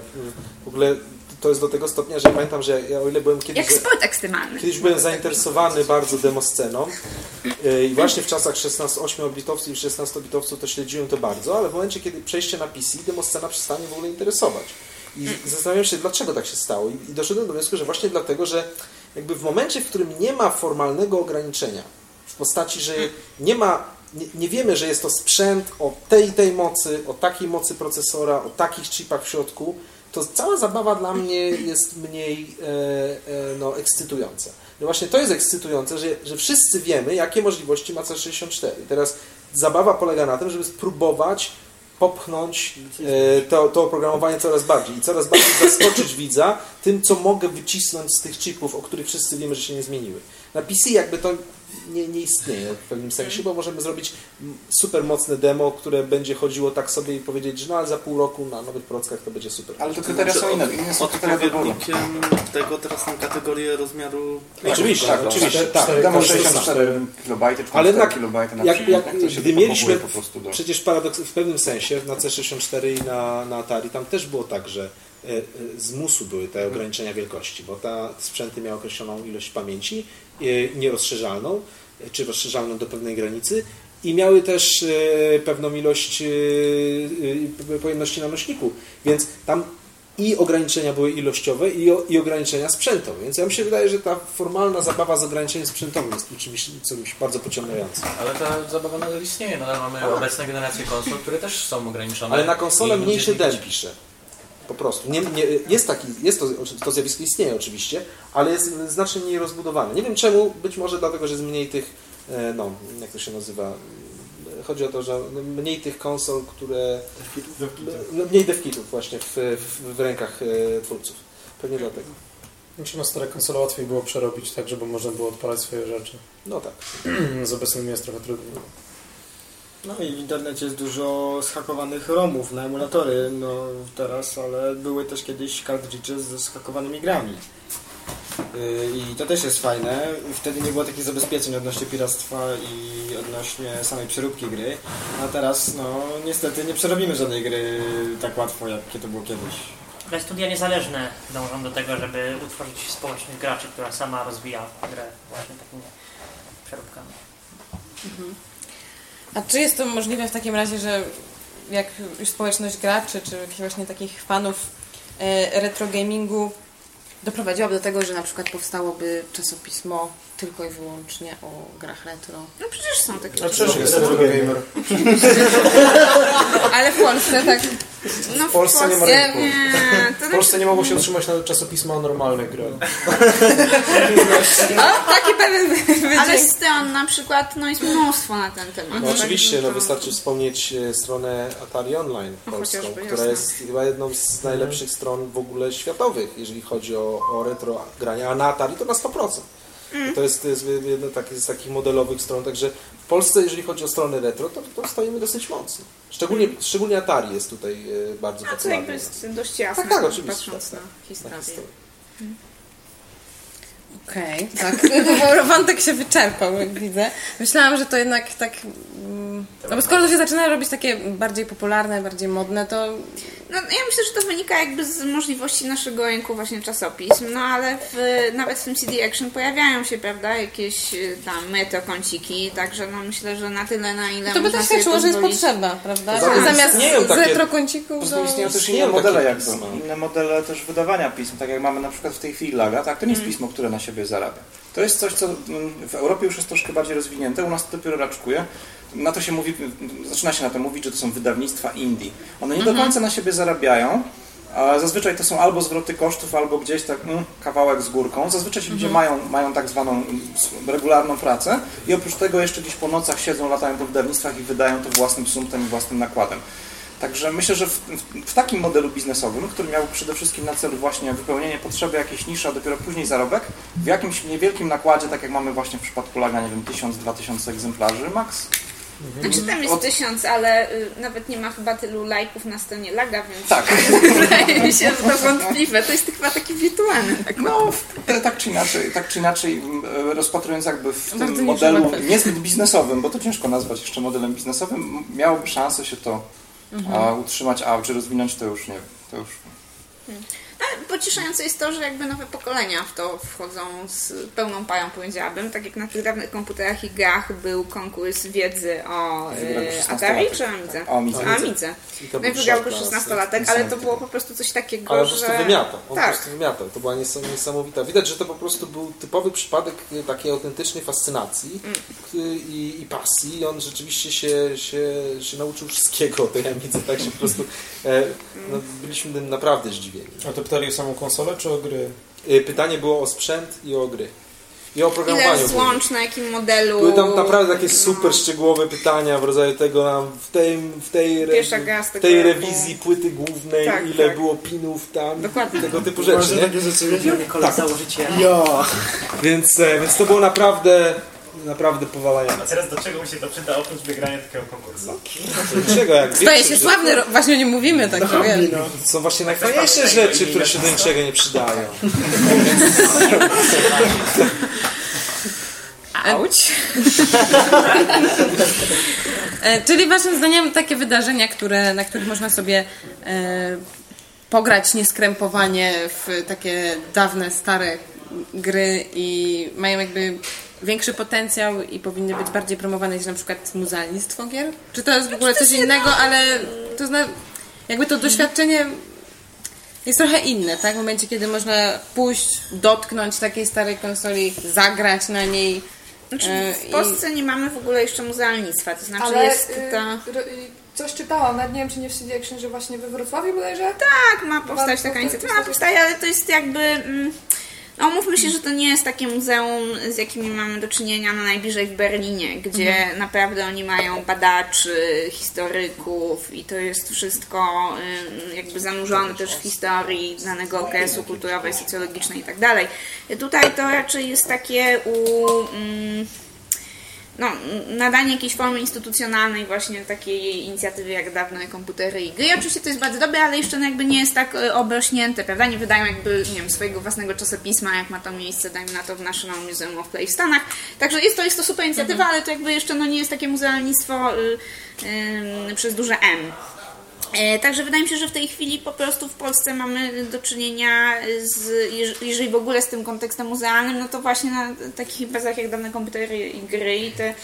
w ogóle to jest do tego stopnia, że pamiętam, że ja o ile byłem kiedyś... Jak sport ekstremalny. Kiedyś byłem zainteresowany bardzo demosceną y, i właśnie w czasach 16, 8-bitowców i 16-bitowców to śledziłem to bardzo, ale w momencie, kiedy przejście na PC, demoscena przestanie w ogóle interesować. I zastanawiam się, dlaczego tak się stało. I doszedłem do wniosku, że właśnie dlatego, że jakby w momencie, w którym nie ma formalnego ograniczenia, w postaci, że nie ma, nie, nie, wiemy, że jest to sprzęt o tej tej mocy, o takiej mocy procesora, o takich chipach w środku, to cała zabawa dla mnie jest mniej e, e, no, ekscytująca. No właśnie to jest ekscytujące, że, że wszyscy wiemy, jakie możliwości ma C64. I teraz zabawa polega na tym, żeby spróbować popchnąć e, to, to oprogramowanie coraz bardziej i coraz bardziej zaskoczyć widza tym, co mogę wycisnąć z tych chipów, o których wszyscy wiemy, że się nie zmieniły. Na PC jakby to nie, nie istnieje w pewnym sensie, bo możemy zrobić super mocne demo, które będzie chodziło tak sobie i powiedzieć, że no ale za pół roku na nowych prockach to będzie super. Ale to kryteria są inne, inne są. Odpowiednikiem tego teraz są kategorie rozmiaru... Oczywiście, tak, oczywiście, tak. tak. Demo tak, 64 kilobajty, czy Ale jednak, kilobajty na jak, przykład, jak, tak, gdy mieliśmy, po prostu do... przecież paradoks w pewnym sensie na C64 i na, na Atari, tam też było tak, że z musu były te ograniczenia wielkości, bo ta sprzęty miały określoną ilość pamięci, e, nierozszerzalną, czy rozszerzalną do pewnej granicy i miały też pewną ilość pojemności na nośniku, więc tam i ograniczenia były ilościowe i, i ograniczenia sprzętowe. Więc ja mi się wydaje, że ta formalna zabawa z ograniczeniem sprzętowym jest czymś, czymś bardzo pociągającym. Ale ta zabawa nadal istnieje, nadal mamy obecne generacje konsol, które też są ograniczone. Ale na konsolę mniejszy den pisze. Po prostu. Nie, nie, jest taki, jest to, to zjawisko istnieje oczywiście, ale jest znacznie mniej rozbudowane. Nie wiem czemu, być może dlatego, że jest mniej tych, e, no, jak to się nazywa, chodzi o to, że mniej tych konsol, które... No, Mniej devkitów właśnie w, w, w rękach e, twórców. Pewnie dlatego. Znaczy na stare konsole łatwiej było przerobić tak, żeby można było odpalać swoje rzeczy. No tak. Z obecnymi jest trochę trudniej. No i w internecie jest dużo schakowanych ROMów na emulatory, no teraz, ale były też kiedyś cartridge ze schakowanymi grami. Yy, I to też jest fajne. Wtedy nie było takich zabezpieczeń odnośnie piractwa i odnośnie samej przeróbki gry. A teraz, no niestety nie przerobimy żadnej gry tak łatwo, jak to było kiedyś. Ale studia niezależne dążą do tego, żeby utworzyć społeczność graczy, która sama rozwija grę właśnie takimi przeróbkami. A czy jest to możliwe w takim razie, że jak społeczność graczy, czy jakichś właśnie takich fanów e, retro gamingu doprowadziłaby do tego, że na przykład powstałoby czasopismo tylko i wyłącznie o grach retro? No przecież są takie A przecież jest retro gamer. Ale w Polsce tak... No W Polsce nie ma rynku. nie, to W Polsce nie mogą się utrzymać na czasopisma o normalnych grach. No, taki pewien Ale wydźwięk. stron na przykład, no jest mnóstwo na ten temat. No oczywiście, no wystarczy wspomnieć e, stronę Atari Online No, polską, która jasne. jest chyba jedną z najlepszych stron w ogóle światowych, jeżeli chodzi o, o retro grania, a na Atari to na 100%. To jest, to jest jedna taki, z takich modelowych stron, także w Polsce, jeżeli chodzi o strony retro, to, to stoimy dosyć mocno. Szczególnie, szczególnie Atari jest tutaj e, bardzo A popularny. jakby jest dość jasne, Tak, tak, oczywiście, patrząc tak, na Na historię. historię. Okej, tak. Bo Wątek się wyczerpał, jak widzę. Myślałam, że to jednak tak... mm, No bo skoro to się zaczyna robić takie bardziej popularne, bardziej modne, to No, ja myślę, że to wynika jakby z możliwości naszego rynku właśnie czasopism, no ale w, nawet w tym CD Action pojawiają się, prawda, jakieś y, tam metrokąciki, także no myślę, że na tyle, na ile to by też sobie świadczyło, że jest potrzeba, prawda? Tym Zamiast retrokącików do... istnieją też inne modele pisma. inne modele też wydawania pism, tak jak mamy na przykład w tej chwili Laga, tak, to nie jest pismo, które na siebie zarabia. To jest coś, co mm, w Europie już jest troszkę bardziej rozwinięte, u nas to dopiero raczkuje. Na to się mówi, zaczyna się na to mówić, że to są wydawnictwa indie. One nie do końca na siebie zarabiają, a zazwyczaj to są albo zwroty kosztów, albo gdzieś tak mm, kawałek z górką. Zazwyczaj ci ludzie mają, mają tak zwaną mm, regularną pracę i oprócz tego jeszcze gdzieś po nocach siedzą, latają po wydawnictwach i wydają to własnym sumptem i własnym nakładem. Także myślę, że w, w, takim modelu biznesowym, który miał przede wszystkim na celu właśnie wypełnienie potrzeby jakiejś niszy, a dopiero później zarobek, w jakimś niewielkim nakładzie, tak jak mamy właśnie w przypadku Laga, nie wiem, 1000-2000 egzemplarzy max. Znaczy tam jest Od- tysiąc, ale y, nawet nie ma chyba tylu lajków na stronie Laga, więc Tak, wydaje mi się, że to wątpliwe. To jest chyba taki wirtualny. Tak. no w- tak czy inaczej, tak czy inaczej e, rozpatrując jakby w Bardzo tym modelu niezbyt biznesowym, bo to ciężko nazwać jeszcze modelem biznesowym, miałoby szansę się to a, utrzymać, a czy rozwinąć to już nie wiem. To już No, pocieszające jest to, że jakby nowe pokolenia w to wchodzą z pełną pają, powiedziałabym. Tak jak na tych dawnych komputerach i grach był konkurs wiedzy o y, Atari czy Amidze? O Amidze. O Amidze. I to No i był wygrał szok go dla nas, 16-latek, ale to było po prostu coś takiego, Ale po że... prostu wymiatał. On tak. po prostu wymiatał. To była nies- niesamowita. Widać, że to po prostu był typowy przypadek takiej autentycznej fascynacji Mm. i, i pasji. I on rzeczywiście się, się, się nauczył wszystkiego o tej Amidze. Tak się po prostu... E, no, byliśmy tym naprawdę zdziwieni. A to pytali o samą konsolę czy o gry? Y, Pytanie było o sprzęt i o gry. I o Ile programowaniu. złącz, na jakim modelu... Były tam naprawdę takie super szczegółowe pytania w rodzaju tego nam w tej, w tej, w tej rewizji płyty głównej, Tak, ile tak. było pinów tam, Dokładnie. tego typu rzeczy. Nie? takie rzeczy Ulubiony kolega założyciela. Ja. Więc, e, więc to było naprawdę naprawdę powalające. A teraz do czego mi się to przyda oprócz wygrania takiego konkursu? Niczego, jak Staje wiecie, się że sławny, właśnie o nim mówimy, także wiesz. To są właśnie najfajniejsze rzeczy, które się do niczego nie przydają. Auć. E, Czyli waszym zdaniem takie wydarzenia, które, na których można sobie e, pograć nieskrępowanie w takie dawne, stare gry i mają jakby większy potencjał i powinny być bardziej promowane niż na przykład muzealnictwo gier? Czy to jest w ogóle coś innego, ale to zna, jakby to doświadczenie jest trochę inne, tak? W momencie, kiedy można pójść, dotknąć takiej starej konsoli, zagrać na niej. Znaczy, e, w Polsce nie mamy w ogóle jeszcze muzealnictwa, to znaczy Ale jest y, ta... coś czytałam, nawet nie wiem czy nie w CD Action, że właśnie we Wrocławiu bodajże? Tak, ma powstać taka inicjatywa, ona powstaje, ale to jest jakby... Mm, no mówmy się, że to nie jest takie muzeum, z jakimi mamy do czynienia na najbliżej w Berlinie, gdzie Mhm. naprawdę oni mają badaczy, historyków i to jest wszystko jakby zanurzone też w historii danego okresu kulturowej, socjologicznej i tak dalej. Tutaj to raczej jest takie u... Mm, no, nadanie jakiejś formy instytucjonalnej właśnie takiej inicjatywy jak dawne komputery i gry. I Oczywiście to jest bardzo dobre, ale jeszcze no jakby nie jest tak e, obrośnięte, prawda? Nie wydają jakby, nie wiem, swojego własnego czasopisma, jak ma to miejsce, dajmy na to w National Museum of Play w Stanach. Także jest to, jest to super inicjatywa, ale to jakby jeszcze no nie jest takie muzealnictwo y, y, przez duże M. E, Także wydaje mi się, że w tej chwili po prostu w Polsce mamy do czynienia z, jeż- jeżeli w ogóle z tym kontekstem muzealnym, no to właśnie na takich imprezach jak dawne komputery i gry i te,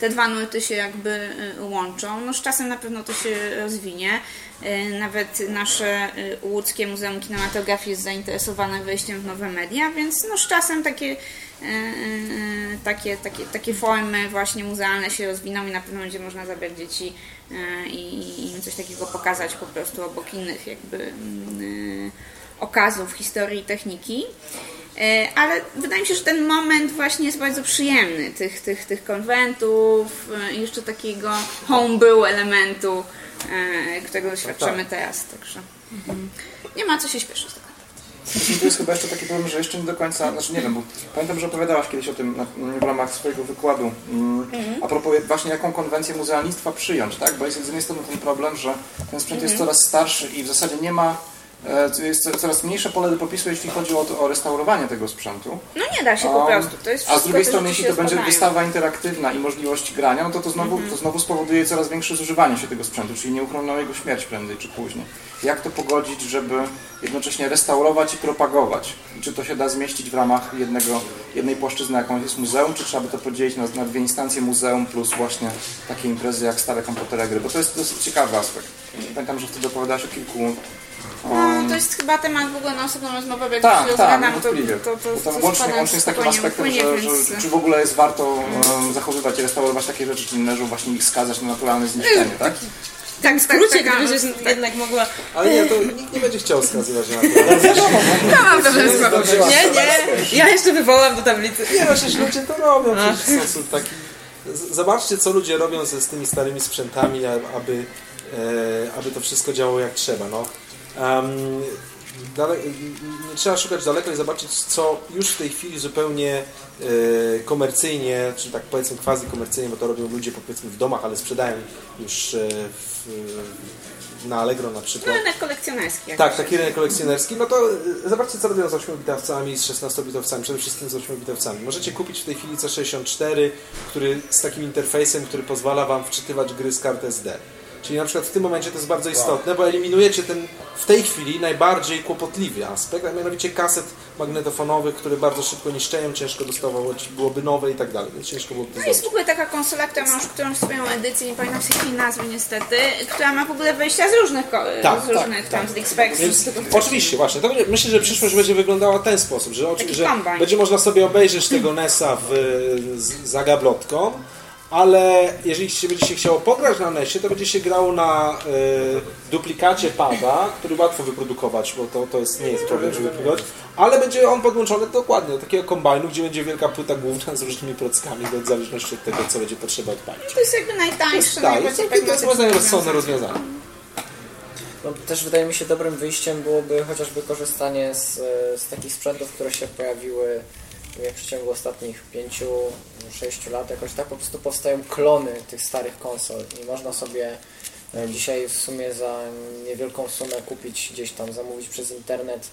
te dwa nurty się jakby y, łączą. No z czasem na pewno to się rozwinie. E, Nawet nasze łódzkie Muzeum Kinematografii jest zainteresowane wejściem w nowe media, więc no z czasem takie e, e, takie, takie, takie formy właśnie muzealne się rozwiną i na pewno będzie można zabrać dzieci e, i im coś takiego pokazać po prostu obok innych jakby mm, e, okazów historii i techniki. E, Ale wydaje mi się, że ten moment właśnie jest bardzo przyjemny, tych, tych, tych konwentów, e, jeszcze takiego homebrew elementu, e, którego doświadczamy teraz, także mhm. nie ma co się śpieszyć. To jest chyba jeszcze taki problem, że jeszcze nie do końca, znaczy nie wiem, bo pamiętam, że opowiadałaś kiedyś o tym w ramach swojego wykładu. Mm, A propos właśnie jaką konwencję muzealnictwa przyjąć, tak? Bo jest z jednej strony ten problem, że ten sprzęt jest coraz starszy i w zasadzie nie ma, jest coraz mniejsze pole do popisu, jeśli chodzi o, to, o restaurowanie tego sprzętu. No nie da się po Um, prostu. To jest A z drugiej strony, jeśli to będzie wystawa interaktywna i możliwość grania, no to to znowu, Mhm. to znowu spowoduje coraz większe zużywanie się tego sprzętu, czyli nieuchronną jego śmierć prędzej czy później. Jak to pogodzić, żeby jednocześnie restaurować i propagować? I czy to się da zmieścić w ramach jednego, jednej płaszczyzny, jaką jest muzeum, czy trzeba by to podzielić na, na dwie instancje muzeum plus właśnie takie imprezy jak stare komputery gry? Bo to jest dosyć ciekawy aspekt. Pamiętam, że wtedy opowiadałaś o kilku No, to jest chyba temat w ogóle na osobną rozmowę, jak tak, się tak, rozgadam, to, to, to, Bo to, to łącznie, z takim aspektem, upłynie, że, więc... że, czy w ogóle jest warto um, zachowywać i restaurować takie rzeczy, czy nie należy właśnie ich skazać na naturalne zniszczenie, tak? Tak, W skrócie, tak, gdybyś tak. jednak mogła... Ale nie, to nikt nie będzie chciał skazywać na to. Ja mam pewne Nie, Nie, ja jeszcze wywołam do tablicy. Nie, no przecież ludzie to robią. Przecież w sposób taki... Zobaczcie, co ludzie robią ze, z tymi starymi sprzętami, aby, e, aby to wszystko działało jak trzeba. No. Dale, nie trzeba szukać daleko i zobaczyć, co już w tej chwili zupełnie e, komercyjnie, czy tak powiedzmy quasi komercyjnie, bo to robią ludzie powiedzmy w domach, ale sprzedają już e, w, na Allegro na przykład. Rynek kolekcjonerski. Tak, taki rynek kolekcjonerski. No to y, zobaczcie, co robią z 8-bitowcami, z 16-bitowcami, przede wszystkim z 8-bitowcami. Możecie kupić w tej chwili C64, który z takim interfejsem, który pozwala Wam wczytywać gry z kart SD. Czyli na przykład w tym momencie to jest bardzo istotne, bo eliminujecie ten w tej chwili najbardziej kłopotliwy aspekt, a mianowicie kaset magnetofonowych, które bardzo szybko niszczeją, ciężko dostawać, byłoby nowe i tak dalej, więc ciężko byłoby to No jest w ogóle taka konsola, która ma już którąś swoją edycję, nie pamiętam z jakiej nazwy niestety, która ma w ogóle wejścia z różnych, ko- Tak, z tak, różnych tam, z tego oczywiście, właśnie. To będzie, myślę, że przyszłość będzie wyglądała w ten sposób, że, że będzie można sobie obejrzeć tego NES-a w, z, za gablotką, ale jeżeli się będzie się chciało pograć na NES-ie, to będzie się grało na y, duplikacie pada, który łatwo wyprodukować, bo to, to jest, nie jest problem, żeby wyprodukować, ale będzie on podłączony dokładnie do takiego kombajnu, gdzie będzie wielka płyta główna z różnymi prockami, w zależności od tego, co będzie potrzeba odpalić. To jest jakby najtańsze, Tak, najbardziej to, to jest moim zdaniem rozsądne rozwiązanie. No, też wydaje mi się dobrym wyjściem byłoby chociażby korzystanie z, z takich sprzętów, które się pojawiły wiem, w przeciągu ostatnich 5-6 lat. Jakoś tak po prostu powstają klony tych starych konsol i można sobie e, dzisiaj w sumie za niewielką sumę kupić gdzieś tam, zamówić przez internet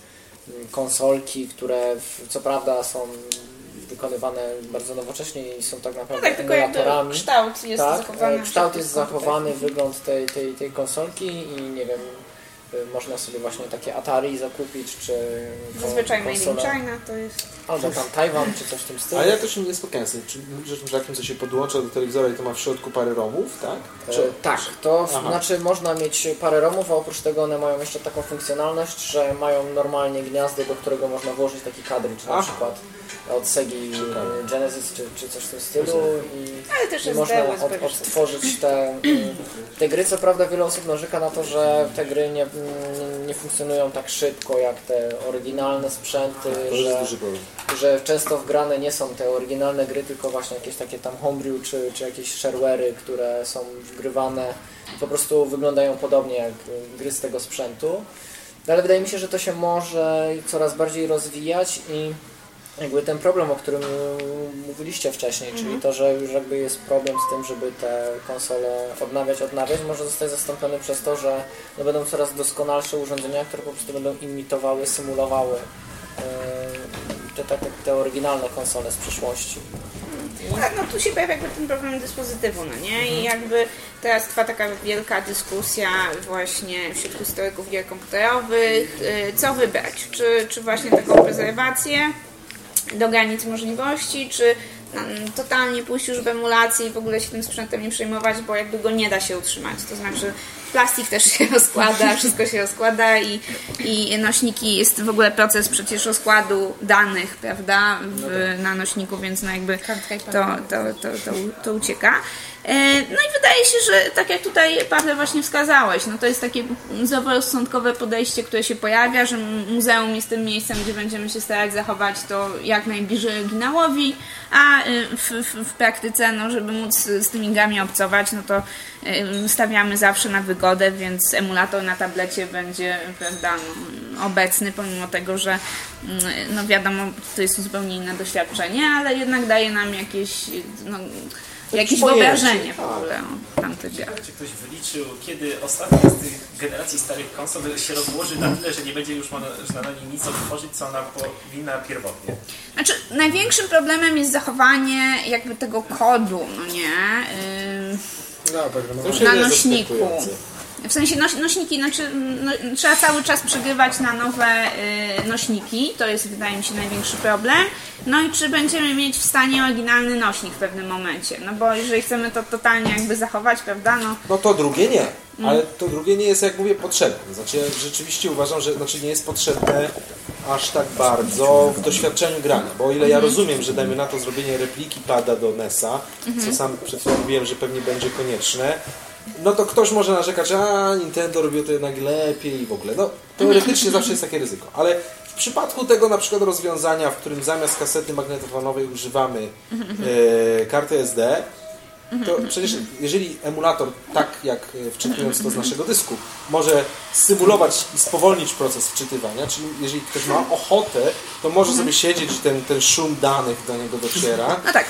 mm, konsolki, które co prawda są wykonywane bardzo nowocześnie i są tak No naprawdę tak, tylko jakby emulatorami. kształt jest tak, zachowany. e, kształt jest środku zachowany, wygląd tej, tej, tej konsolki i nie wiem, można sobie właśnie takie Atari zakupić, czy Zazwyczaj Made in China to jest... Albo tam Tajwan, czy coś w tym stylu. Ale ja to się nie spotkałem z tym. Czy mówisz czymś takim, co się podłącza do telewizora i to ma w środku parę romów, tak? E, tak, to Aha. znaczy można mieć parę romów, a oprócz tego one mają jeszcze taką funkcjonalność, że mają normalnie gniazdo, do którego można włożyć taki kadrycz, na Aha. przykład od Segi Genesis, czy, czy coś w tym stylu. I, Ale też i można od, odtworzyć te, te gry. Co prawda wiele osób narzeka na to, że te gry nie, nie funkcjonują tak szybko jak te oryginalne sprzęty, że, że często wgrane nie są te oryginalne gry, tylko właśnie jakieś takie tam homebrew czy, czy jakieś shareware'y, które są wgrywane. I po prostu wyglądają podobnie jak gry z tego sprzętu. No ale wydaje mi się, że to się może coraz bardziej rozwijać i jakby ten problem, o którym mówiliście wcześniej, czyli to, że już jakby jest problem z tym, żeby te konsole odnawiać, odnawiać, może zostać zastąpiony przez to, że no będą coraz doskonalsze urządzenia, które po prostu będą imitowały, symulowały y, te, te, te, te oryginalne konsole z przyszłości. Tak, no tu się pojawia jakby ten problem dyspozytywu, no nie? Mhm. I jakby teraz trwa taka wielka dyskusja właśnie wśród historyków gier komputerowych, y, co wybrać? Czy, czy właśnie taką prezerwację do granic możliwości, czy mm, totalnie pójść już w emulację i w ogóle się tym sprzętem nie przejmować, bo jakby go nie da się utrzymać. To znaczy plastik też się rozkłada, wszystko się rozkłada i, i nośniki, jest w ogóle proces przecież rozkładu danych, prawda, w, na nośniku, więc no jakby to, to, to, to, to ucieka. E, No i wydaje się, że tak jak tutaj Paweł właśnie wskazałeś, no to jest takie zdroworozsądkowe podejście, które się pojawia, że muzeum jest tym miejscem, gdzie będziemy się starać zachować to jak najbliżej oryginałowi, a y, w, w, w praktyce, no żeby móc z tymi grami obcować, no to y, stawiamy zawsze na wygodę, więc emulator na tablecie będzie prawda, obecny, pomimo tego, że mm, no wiadomo, to jest zupełnie inne doświadczenie, ale jednak daje nam jakieś no, jakieś pojęcie. wyobrażenie w ogóle o tamtych grach. Czy ktoś wyliczył, kiedy ostatnia z tych generacji starych konsol się rozłoży na tyle, że nie będzie już można na niej nic odtworzyć, co ona powinna pierwotnie? Znaczy, największym problemem jest zachowanie jakby tego kodu, no nie? Yy, No, tak, się na nośniku. W sensie noś, nośniki, znaczy no, trzeba cały czas przegrywać na nowe y, nośniki, to jest wydaje mi się największy problem. No i czy będziemy mieć w stanie oryginalny nośnik w pewnym momencie, no bo jeżeli chcemy to totalnie jakby zachować, prawda, no No to drugie nie, Mm. ale to drugie nie jest, jak mówię, potrzebne. Znaczy ja rzeczywiście uważam, że znaczy nie jest potrzebne aż tak bardzo w doświadczeniu grania, bo o ile ja Mhm. rozumiem, że dajmy na to zrobienie repliki pada do NES-a, Mhm. co sam przed chwilą mówiłem, że pewnie będzie konieczne, no to ktoś może narzekać, a Nintendo robiło to jednak lepiej i w ogóle. No teoretycznie zawsze jest takie ryzyko, ale w przypadku tego na przykład rozwiązania, w którym zamiast kasety magnetofonowej używamy e, karty SD, to przecież jeżeli emulator, tak jak e, wczytując to z naszego dysku, może symulować i spowolnić proces wczytywania, czyli jeżeli ktoś ma ochotę, to może sobie siedzieć i ten, ten szum danych do niego dociera. No tak.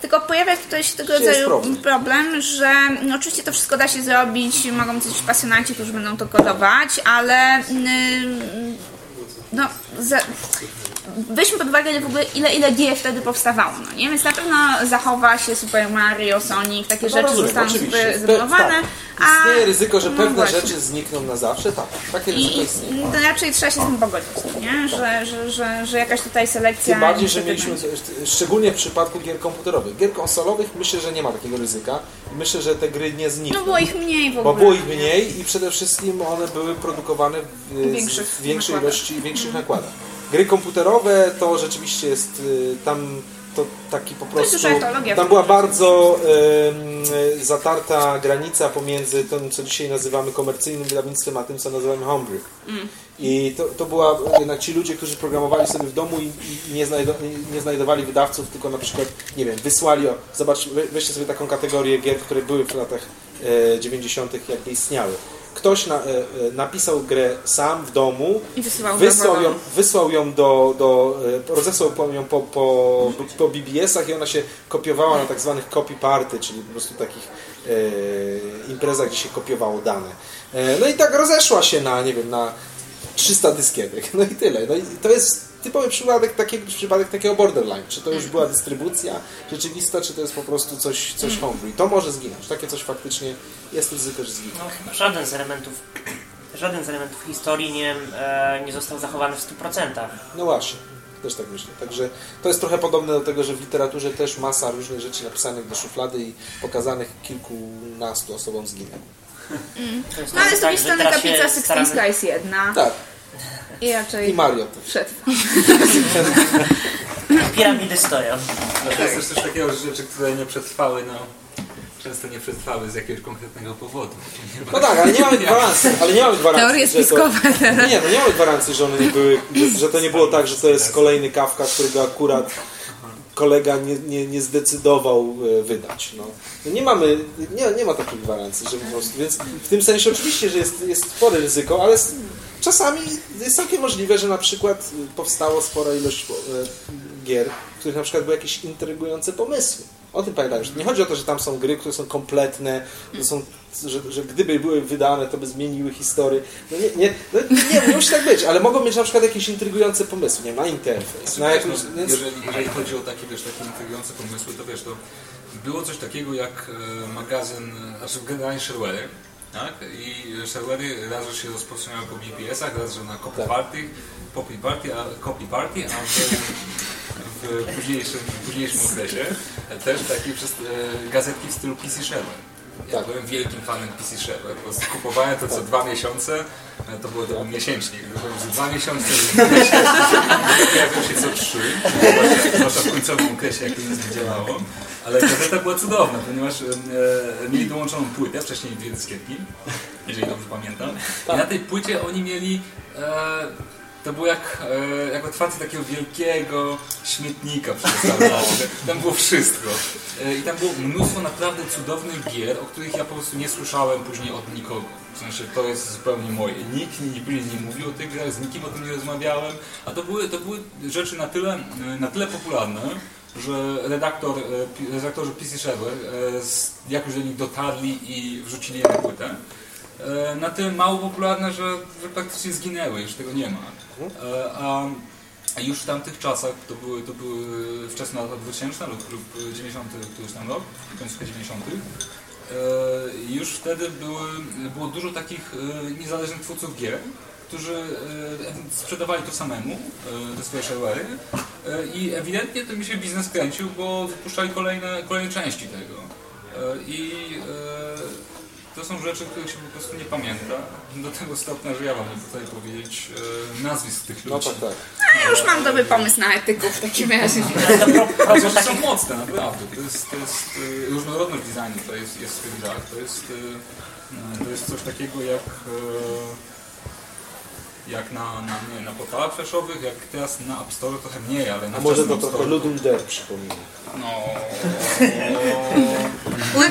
Tylko pojawia tutaj się tego Gdzie jest rodzaju problem? problem? że no, oczywiście to wszystko da się zrobić, mogą być pasjonaci, którzy będą to kodować, ale mm, no, za, weźmy pod uwagę w ogóle ile, ile gier wtedy powstawało, no nie? Więc na pewno zachowa się Super Mario, Sonic, takie No rzeczy rozumiem, zostaną oczywiście. super zrenowane, Tak. Istnieje ryzyko, że no pewne właśnie. rzeczy znikną na zawsze, tak. Takie ryzyko I istnieje. to raczej trzeba się z tym pogodzić, no nie? Że, że, że, że jakaś tutaj selekcja... Tym bardziej, że niestety mieliśmy, szczególnie w przypadku gier komputerowych. Gier konsolowych myślę, że nie ma takiego ryzyka. Myślę, że te gry nie znikną. No było ich mniej w Bo ogóle. było ich mniej i przede wszystkim one były produkowane w, Większych w większej nakładach. ilości, większych nakładach. Gry komputerowe to rzeczywiście jest y, tam to taki po prostu. Tam była bardzo y, zatarta granica pomiędzy tym, co dzisiaj nazywamy komercyjnym wydawnictwem, a tym, co nazywamy homebrew. Mm. I to, to była jednak ci ludzie, którzy programowali sobie w domu i, i nie, znajdo, nie znajdowali wydawców, tylko na przykład, nie wiem, wysłali, o, zobacz, we- weźcie sobie taką kategorię gier, które były w latach e, 90. jakby istniały. Ktoś na, e, e, napisał grę sam w domu, I wysłał do- ją, wysłał ją do, do e, rozesłał ją po, po, po BBS-ach i ona się kopiowała na tak zwanych copy party, czyli po prostu takich e, imprezach, gdzie się kopiowało dane. E, no i tak rozeszła się na, nie wiem, na 300 dyskietek. No i tyle. No i to jest typowy przypadek takiego, przypadek takiego borderline. Czy to już była dystrybucja rzeczywista, czy to jest po prostu coś, coś homebrew. I to może zginąć. Takie coś faktycznie jest ryzyko, że zginie. No, żaden z elementów żaden z elementów historii nie, e, nie został zachowany w 100%. No właśnie, też tak myślę. Także to jest trochę podobne do tego, że w literaturze też masa różnych rzeczy napisanych do szuflady i pokazanych kilkunastu osobom zginęło. Jest No ale z tak, drugiej że strony kaplica Sixteen jest jedna. Tak. I raczej... I Mario też. Przetrwa. Piramidy stoją. No to jest też coś takiego, że rzeczy, które nie przetrwały, no często nie przetrwały z jakiegoś konkretnego powodu. No tak, ale nie mamy gwarancji, ale nie mamy gwarancji, Teorie że to, spiskowe teraz. nie, no nie mamy gwarancji, że one nie były, że, że to nie było tak, że to jest kolejny kawka, którego akurat kolega nie, nie, nie zdecydował e, wydać. No. No nie mamy, nie, nie ma takiej gwarancji, że po prostu, więc w tym sensie oczywiście, że jest, jest spore ryzyko, ale czasami jest całkiem możliwe, że na przykład powstało spora ilość e, gier, w których na przykład były jakieś intrygujące pomysły. O tym pamiętam, że nie chodzi o to, że tam są gry, które są kompletne, to są, że, że gdyby były wydane, to by zmieniły historię. No nie, nie, no nie, nie musi tak być, ale mogą mieć na przykład jakieś intrygujące pomysły, nie wiem, na interfejs, na jakąś... no, jeżeli, jeżeli chodzi o takie, wiesz, takie intrygujące pomysły, to wiesz, to było coś takiego jak e, magazyn, znaczy generalnie shareware, tak? I shareware'y raz, że się rozpowszechniały po BBS-ach, raz, że na copy Tak. party, copy party, a, copy party, a w, w, późniejszym, w późniejszym okresie też takie przez, e, gazetki w stylu PC Shareware. Ja Tak. byłem wielkim fanem PC Shareware, po kupowałem to co dwa miesiące, e, to było to był miesięcznik, że dwa miesiące pojawiał się co trzy, zwłaszcza- w końcowym okresie, jak to nic działało. Ale gazeta była cudowna, ponieważ e, e, mieli dołączoną płytę, wcześniej dwie dyskietki, jeżeli dobrze pamiętam. I na tej płycie oni mieli e, to było jak, e, jak otwarcie takiego wielkiego śmietnika. Tam było wszystko. E, I tam było mnóstwo naprawdę cudownych gier, o których ja po prostu nie słyszałem później od nikogo. W sensie to jest zupełnie moje. Nikt mi później nie mówił o tych grach, z nikim o tym nie rozmawiałem. A to były, to były rzeczy na tyle, e, na tyle popularne, że redaktor, redaktorzy PC z- jak już do nich dotarli i wrzucili je na płytę, na tyle mało popularne, że, że praktycznie zginęły, już tego nie ma. E, A już w tamtych czasach, to były, to były wczesne lata 2000 lub, lub 90 któryś tam rok, końcówka 90 e, już wtedy były, było dużo takich e, niezależnych twórców gier, którzy e, sprzedawali to samemu, e, te swoje shareware'y e, i ewidentnie to mi się biznes kręcił, bo wypuszczali kolejne, kolejne części tego. E, I e, to są rzeczy, których się po prostu nie pamięta. Do tego stopnia, że ja wam nie potrafię powiedzieć e, nazwisk tych No ludzi. tak, tak. A ja już mam dobry pomysł na etyków w takim razie. Ale rzeczy są mocne, naprawdę. To jest, to jest e, różnorodność designu, to jest, jest w tych grach. To jest, e, to jest coś takiego jak e, jak na, na, nie, na portalach flashowych, jak teraz na App Store trochę mniej, ale na A może to trochę Ludum Dare przypomina. No.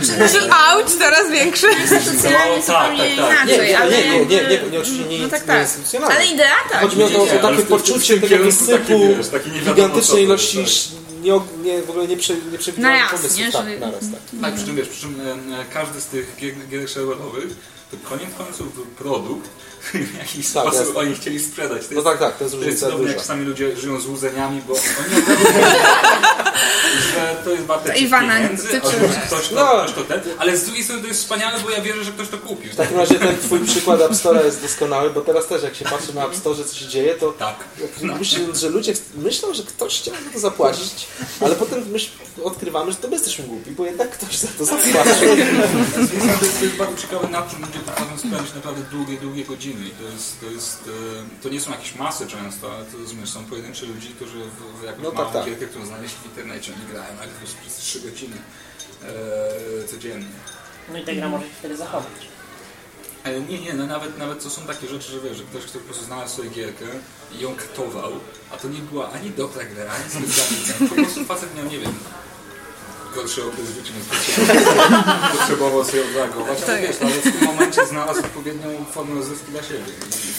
Znaczy, auć coraz większy. Instytucjonalnie zupełnie Nie, inaczej, nie, nie, ale... nie, nie, nie, nie, nie, oczywiście nie, No tak, nie tak. instytucjonalnie. Ale idea tak. Chodzi mi o, to, Nie, takie poczucie tego wysypu nie gigantycznej ilości tak. nie, nie, w ogóle nie, prze, nie przewidzianych Naraz, pomysłów. nie? Tak, Że- naraz, tak. Tak, przy czym wiesz, przy czym e, każdy z tych gier, shareware'owych to koniec końców był produkt, w jakiś Tak, sposób jest. oni chcieli sprzedać. To No tak, tak, to jest to jest różnica cudowne, jak czasami ludzie żyją złudzeniami, bo oni że to jest warte Iwana pieniędzy, że ktoś to, No. ktoś to ten, ale z drugiej strony to jest wspaniale, bo ja wierzę, że ktoś to kupił. W takim razie ten twój przykład App Store'a jest doskonały, bo teraz też jak się patrzy na App Store, co się dzieje, to Tak. myślę, że ludzie myślą, że ktoś chciał za to zapłacić, ale potem myśl, odkrywamy, że to my jesteśmy głupi, bo jednak ktoś za to zapłacił. To jest, to jest bardzo ciekawe, na czym ludzie potrafią spędzić naprawdę długie, długie godziny. I to, jest, to, jest, e, to nie są jakieś masy często, ale to rozumiesz, są pojedynczy ludzi, którzy w, w jakąś No tak, małą tak. gierkę, którą znaleźli w internecie, oni grają ale przez, przez 3 godziny e, codziennie. No i ta gra może się wtedy zachować. E, Nie, nie, no nawet, nawet to są takie rzeczy, że wiesz, że ktoś, kto po prostu znalazł sobie gierkę i ją katował, a to nie była ani dobra gra, ani specjalnie. Po prostu facet miał, nie wiem, gorszy okres w życiu, potrzebował, sobie odreagować, ale Tak. wiesz, ale w tym momencie znalazł odpowiednią formę rozrywki dla siebie.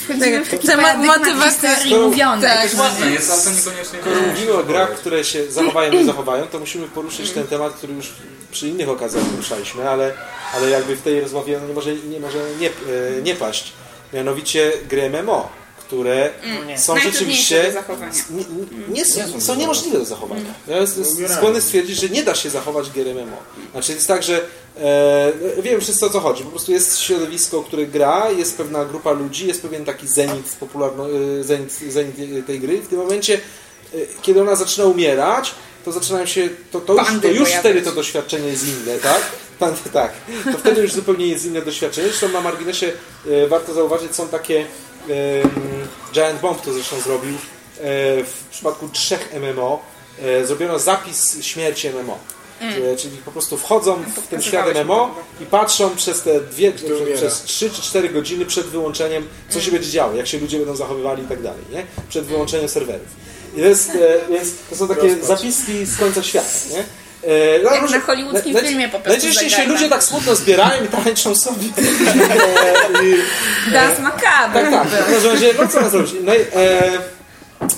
Wchodzimy w taki Te mo- paradygmat motywacje- historii mówionej. Tak. Jest, ale to niekoniecznie... Skoro mówimy o grach, które się zachowają i nie zachowają, to musimy poruszyć ten temat, który już przy innych okazjach poruszaliśmy, ale, ale jakby w tej rozmowie no nie może nie, może nie, e, nie paść. Mianowicie gry MMO, które Mm. są rzeczywiście do zachowania. nie, nie, są, są niemożliwe do zachowania. Ja jestem skłonny stwierdzić, że nie da się zachować gier MMO. Znaczy jest tak, że e, wiem wszyscy o co chodzi. Po prostu jest środowisko, które gra, jest pewna grupa ludzi, jest pewien taki zenit, popularno, e, zenit, zenit tej gry. W tym momencie, e, kiedy ona zaczyna umierać, to zaczynają się, to, to już, to już wtedy to doświadczenie jest inne, tak? Pan, tak. To wtedy już zupełnie jest inne doświadczenie. Zresztą na marginesie e, warto zauważyć, są takie Giant Bomb to zresztą zrobił e, w przypadku trzech MMO e, zrobiono zapis śmierci MMO. E, Czyli po prostu wchodzą w ten świat MMO i patrzą przez te dwie, przez, 3 czy 4 godziny przed wyłączeniem, co się będzie działo, jak się ludzie będą zachowywali i tak dalej, nie? Przed wyłączeniem serwerów. I to, jest, to są takie zapiski z końca świata, nie? E, no, Jak może- na hollywoodzkim naj- filmie po prostu Najczęściej się ludzie tak smutno zbierają i tańczą sobie. E, Das macabre. tak, tak. W każdym razie, no co ma zrobić? No e,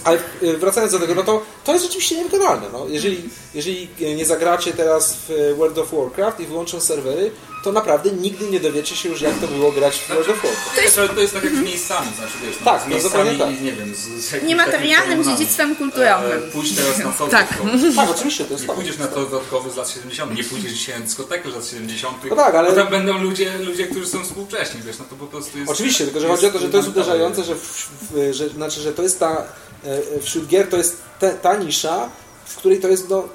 ale e, wracając do tego, no to to jest rzeczywiście niewykonalne. No. Jeżeli, jeżeli nie zagracie teraz w World of Warcraft i wyłączą serwery, to naprawdę nigdy nie dowiecie się już, jak to było grać w World of Warcraft. To jest, to jest tak jak z miejscami, znaczy wiesz, no, Tak, z no miejscami, tak. nie wiem, z, z Niematerialnym dziedzictwem kulturowym. E, Pójdź teraz na Tak. dodatkowy. Tak, oczywiście, to jest Nie tak. pójdziesz na tor dodatkowy z lat 70., nie pójdziesz dzisiaj na dyskotekę z lat 70., No tak, ale- bo tam będą ludzie, ludzie, którzy są współcześni, wiesz, no to po prostu jest... Oczywiście, tylko że chodzi o to, że to jest uderzające, że, w, w, że, znaczy, że to jest ta, e, wśród gier to jest te, ta nisza, w której to jest no,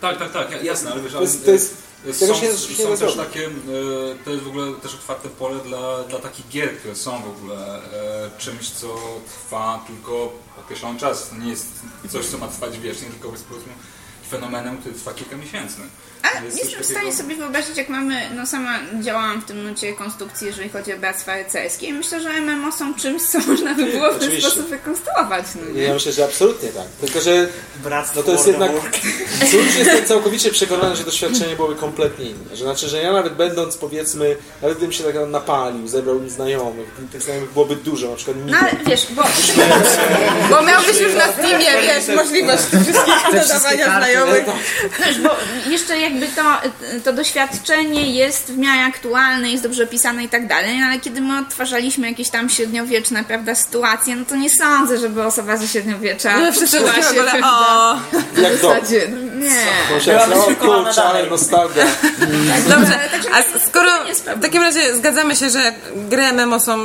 Tak, tak, tak, ja- jasne, ale wiesz, To ale, jest- to jest- e, tego są, się są też takie, e, to jest w ogóle też otwarte pole dla, dla takich gier, które są w ogóle e, czymś, co trwa tylko określony czas. To nie jest coś, co ma trwać wiecznie, tylko jest powiedzmy fenomenem, który trwa kilka miesięcy. A Jest nie jestem w stanie takiego- sobie wyobrazić, jak mamy, no sama działałam w tym momencie konstrukcji, jeżeli chodzi o bractwa rycerskie i myślę, że MMO są czymś, co można by było w ten Oczywiście. sposób wykonstruować. No? Ja myślę, że absolutnie tak. Tylko, że Bractwo no to jest jednak... Cóż, jestem całkowicie przekonany, że doświadczenie byłoby kompletnie inne. Że znaczy, że ja nawet będąc powiedzmy, nawet gdybym się tak napalił, zebrał znajomych, tych znajomych byłoby dużo, na przykład No ale wiesz, bo, Bo miałbyś już na Steamie, wiesz, możliwość tych wszystkich dodawania znajomych. wiesz, bo jeszcze jakby to, to doświadczenie jest w miarę aktualne, jest dobrze opisane i tak dalej, ale kiedy my odtwarzaliśmy jakieś tam średniowieczne, prawda, sytuacje, no to nie sądzę, żeby osoba ze średniowiecza No, się, ogóle, o. Jak w zasadzie, no nie. Myślałem, o przekonana kurczę, ale dalej. nostalgia. Dobrze, a skoro w takim razie zgadzamy się, że gry MMO są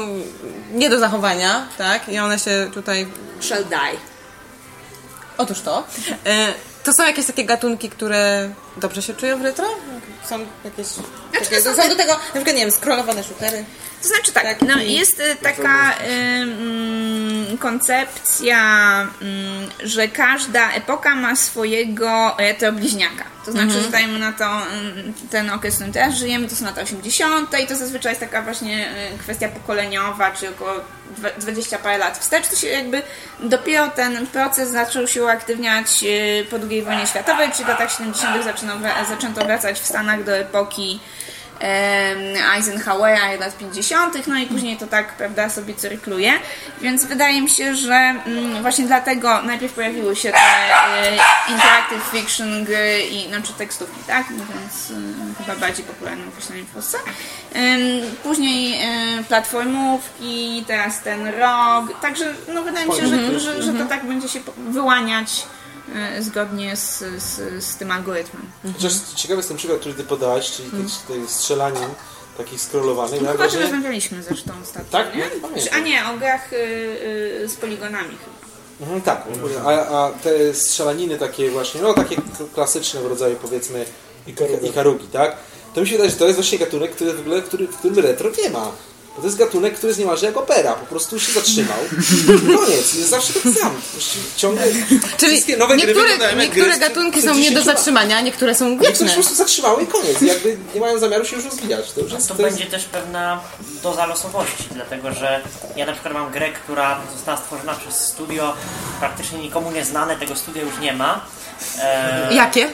nie do zachowania, tak? I one się tutaj... Shall die. Otóż to. E, To są jakieś takie gatunki, które dobrze się czują w retro? Są jakieś... Takie, to są są do tego, na przykład, nie wiem, scrollowane shootery. To znaczy tak, Tak. no, jest y, taka y, mm, koncepcja, mm, że każda epoka ma swojego retrobliźniaka. To znaczy, Mhm. że dajmy na to mm, ten okres, w którym teraz żyjemy, to są lata 80. i to zazwyczaj jest taka właśnie y, kwestia pokoleniowa, czy około dwa- 20 parę lat wstecz. To się jakby dopiero ten proces zaczął się uaktywniać y, po II wojnie światowej, czyli w latach 70. Zaczęto, wra- zaczęto wracać w Stanach do epoki Eisenhowera lat 50., no i później to tak, prawda, sobie cyrkluje. Więc wydaje mi się, że mm, właśnie dlatego najpierw pojawiły się te e, interactive fiction gry i znaczy tekstówki, tak? Mówiąc e, chyba bardziej popularnym określeniem w Polsce. Później e, platformówki, teraz ten rok. Także no wydaje mi się, że, że, że to tak będzie się wyłaniać zgodnie z, z, z tym algorytmem. Chociaż ciekawy jest ten przykład, który ty podałaś, czyli mhm. tej strzelanin takich scrollowanych. No chyba, że rozmawialiśmy zresztą ostatnio, Tak? Nie? A nie, o grach y, y, z poligonami chyba. Mhm, tak, a, a te strzelaniny takie właśnie, no takie klasyczne w rodzaju powiedzmy Ikarugi, tak? To mi się wydaje, że to jest właśnie gatunek, który w ogóle, który, w którym retro nie ma. Bo to jest gatunek, który jest niemalże jak opera. Po prostu się zatrzymał. Koniec. Jest zawsze tak sam. Ciągle Czyli nowe niektóre, gry niektóre gry gatunki są nie do zatrzymania, a niektóre są wieczne. Niektóre po prostu zatrzymały i koniec. Jakby nie mają zamiaru się już rozwijać. To, już jest, to, to będzie jest... też pewna doza losowości, dlatego że ja na przykład mam grę, która została stworzona przez studio praktycznie nikomu nieznane, tego studia już nie ma. E... Jakie?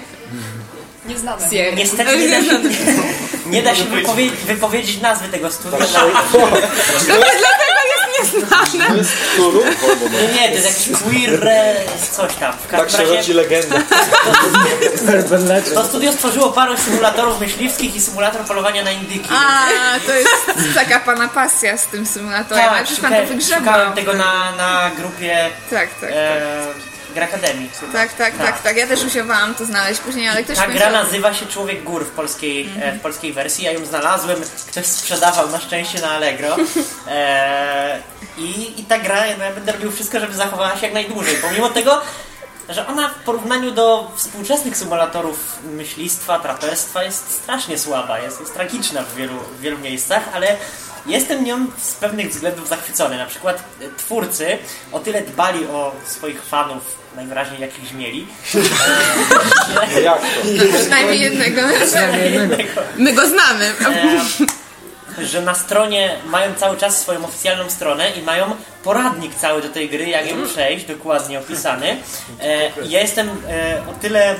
Nieznane. Niestety nie da się, nie da się wypowiedzieć, wypowiedzieć nazwy tego studia. Dlatego jest nieznane. Nie, nie, to jest jakiś queer coś tam. W tak się rodzi legenda. To studio stworzyło parę symulatorów myśliwskich i symulator polowania na indyki. A, to jest taka pana pasja z tym symulatorem. Tak, szukałem, szukałem tego na, na grupie tak, tak, e, tak. Gra Akademii. Tak, tak, tak, tak. Ja też usiłowałam to znaleźć później, ale ktoś... Ta gra nazywa się Człowiek Gór w polskiej, -hmm. w polskiej wersji. Ja ją znalazłem, ktoś sprzedawał na szczęście na Allegro. E, i, I ta gra, no ja będę robił wszystko, żeby zachowała się jak najdłużej. Pomimo tego, że ona w porównaniu do współczesnych symulatorów myślistwa, traperstwa jest strasznie słaba, jest, jest tragiczna w wielu, w wielu miejscach, ale jestem nią z pewnych względów zachwycony. Na przykład twórcy o tyle dbali o swoich fanów najwyraźniej jakichś mieli. Jak to? Przynajmniej jednego. My go znamy. E, że na stronie mają cały czas swoją oficjalną stronę i mają poradnik cały do tej gry, jak ją przejść, dokładnie opisany. E, ja jestem e, o tyle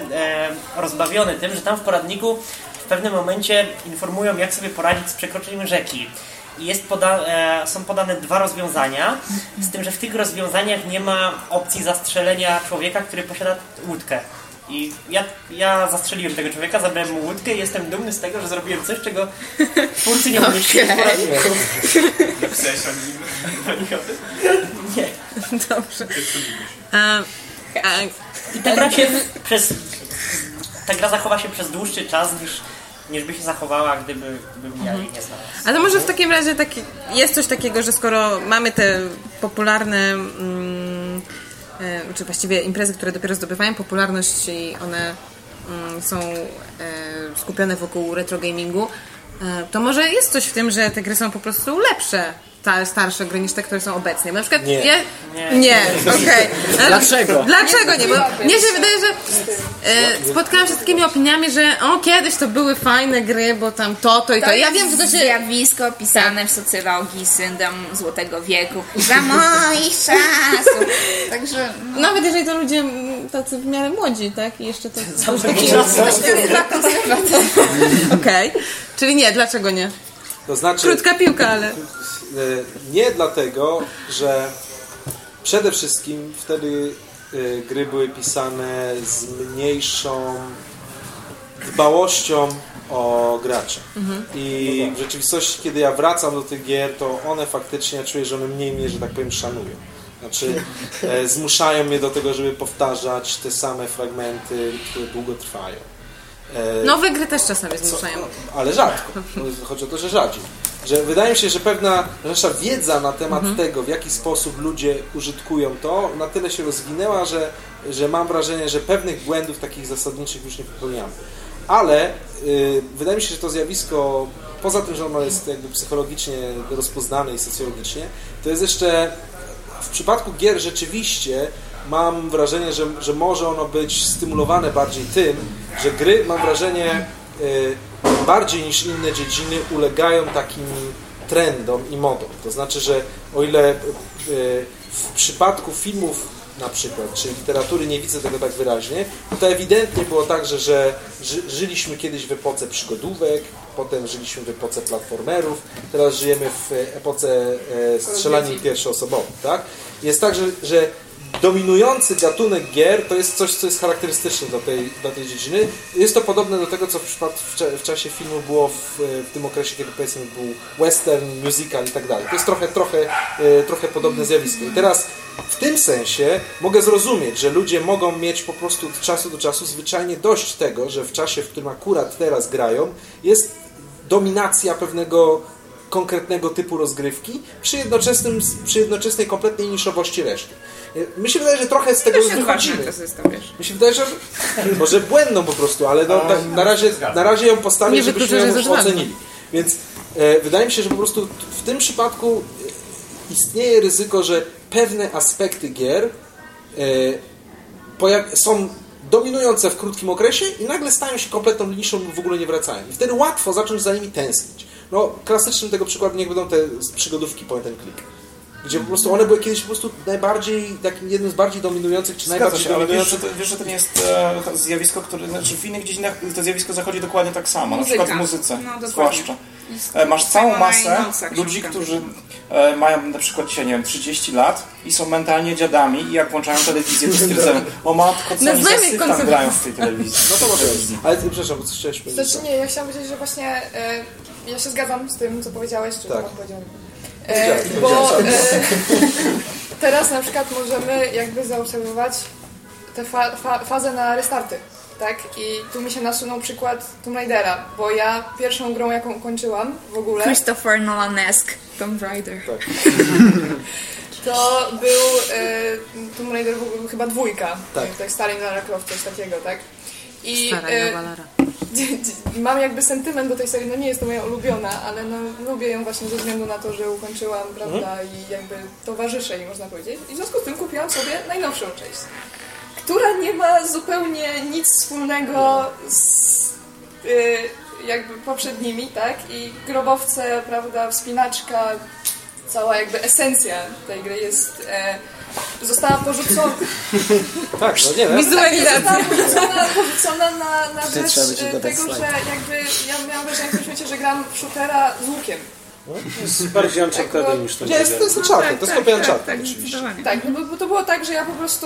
rozbawiony tym, że tam w poradniku w pewnym momencie informują, jak sobie poradzić z przekroczeniem rzeki jest poda e, są podane dwa rozwiązania, z tym, że w tych rozwiązaniach nie ma opcji zastrzelenia człowieka, który posiada łódkę. I ja, ja zastrzeliłem tego człowieka, zabrałem mu łódkę i jestem dumny z tego, że zrobiłem coś, czego twórcy nie pomyśleli. Okay. Napisałeś o nim? Nie. Dobrze. Um, I ta gra się przez... Ta gra zachowa się przez dłuższy czas niż niż by się zachowała, gdyby, gdybym ja jej nie znalazł. Ale może w takim razie taki, jest coś takiego, że skoro mamy te popularne, mm, e, czy właściwie imprezy, które dopiero zdobywają popularność i one mm, są e, skupione wokół retro gamingu, e, to może jest coś w tym, że te gry są po prostu lepsze starsze gry niż te, które są obecnie. Na przykład nie, nie, nie okej. Okay. Dlaczego? Dlaczego nie? Bo mnie się wydaje, że e, spotkałam się z takimi opiniami, że o, kiedyś to były fajne gry, bo tam to, to i to. to ja wiem, że to się... zjawisko opisane w socjologii syndrom Złotego Wieku. Za moich czasów. Także... No. Nawet jeżeli to ludzie tacy w miarę młodzi, tak? I jeszcze to... Moich czasów. Okej. Czyli nie, dlaczego nie? To znaczy... Krótka piłka, ale... E, nie dlatego, że przede wszystkim wtedy e, gry były pisane z mniejszą dbałością o graczy. Mhm. I w rzeczywistości, kiedy ja wracam do tych gier, to one faktycznie, czuję, że one mniej mnie, że tak powiem, szanują. Znaczy, e, zmuszają mnie do tego, żeby powtarzać te same fragmenty, które długo trwają. Nowe gry też czasami zmuszają. Ale rzadko. Chodzi o to, że rzadziej że wydaje mi się, że pewna nasza wiedza na temat mhm. tego, w jaki sposób ludzie użytkują to, na tyle się rozwinęła, że, że mam wrażenie, że pewnych błędów takich zasadniczych już nie popełniamy. Ale yy, wydaje mi się, że to zjawisko, poza tym, że ono jest jakby psychologicznie rozpoznane i socjologicznie, to jest jeszcze w przypadku gier rzeczywiście mam wrażenie, że, że może ono być stymulowane bardziej tym, że gry, mam wrażenie, yy, bardziej niż inne dziedziny ulegają takim trendom i modom. To znaczy, że o ile e, w przypadku filmów na przykład, czy literatury, nie widzę tego tak wyraźnie, to ewidentnie było tak, że, że ży, żyliśmy kiedyś w epoce przygodówek, potem żyliśmy w epoce platformerów, teraz żyjemy w epoce e, strzelanin pierwszoosobowych, tak? Jest tak, że, że dominujący gatunek gier to jest coś, co jest charakterystyczne dla tej, dla tej dziedziny. Jest to podobne do tego, co w, w, czasie filmu było w, w, tym okresie, kiedy powiedzmy był western, musical i tak dalej. To jest trochę, trochę, e, trochę podobne zjawisko. I teraz w tym sensie mogę zrozumieć, że ludzie mogą mieć po prostu od czasu do czasu zwyczajnie dość tego, że w czasie, w którym akurat teraz grają, jest dominacja pewnego konkretnego typu rozgrywki przy, jednoczesnym, przy jednoczesnej kompletnej niszowości reszty. Mi się wydaje, że trochę z tego już wychodzimy. Mi się wydaje, że może błędną po prostu, ale no, na, na, razie, na razie ją postawię, żebyśmy ją już ocenili. Więc e, wydaje mi się, że po prostu w tym przypadku e, istnieje ryzyko, że pewne aspekty gier e, są dominujące w krótkim okresie i nagle stają się kompletną niszą w ogóle nie wracają. I wtedy łatwo zacząć za nimi tęsknić. No, klasycznym tego przykładu niech będą te przygodówki point and click. Gdzie po prostu one były kiedyś po prostu najbardziej, takim jednym z bardziej dominujących, czy Zgadza najbardziej się, ale wiesz, dominujących. że to, wiesz, że to nie jest e, zjawisko, które, znaczy w innych dziedzinach to zjawisko zachodzi dokładnie tak samo, Muzyka. na przykład w muzyce, No, dokładnie. zwłaszcza. E, masz całą masę ludzi, którzy e, mają na przykład nie wiem, 30 lat i są mentalnie dziadami i jak włączają telewizję, to stwierdzają, o matko, co oni za tam grają w tej telewizji. No to może Ale ty, przepraszam, bo coś chciałeś powiedzieć. Znaczy nie, ja chciałam powiedzieć, że właśnie e, ja się zgadzam z tym, co powiedziałeś, czy Tak. tak. powiedziałem. E, bo e, teraz na przykład możemy jakby zaobserwować tę fa fa fazę na restarty, tak? I tu mi się nasunął przykład Tomb Raidera, bo ja pierwszą grą, jaką kończyłam w ogóle, Christopher Nolan-esque Tomb Raider. to był e, Tomb Raider w ogóle chyba dwójka, Tak. tak Starring Lara Croft, coś takiego, tak? I Stara e. mam jakby sentyment do tej serii, no nie jest to moja ulubiona, ale no lubię ją właśnie ze względu na to, że ukończyłam, prawda, i jakby towarzyszę jej, można powiedzieć. I w związku z tym kupiłam sobie najnowszą część, która nie ma zupełnie nic wspólnego z y, jakby poprzednimi, tak? I grobowce, prawda, wspinaczka, cała jakby esencja tej gry jest... E, została porzucona, Tak, no nie wiem. Została porzucona, porzucona na, na rzecz e, tego, że jakby ja miałam wrażenie w tym świecie, że gram w shootera z łukiem. Jest bardziej Uncharted niż to Nie, jest, to jest Uncharted, to jest kopia Uncharted tak, oczywiście. Tak, no bo, bo to było tak, że ja po prostu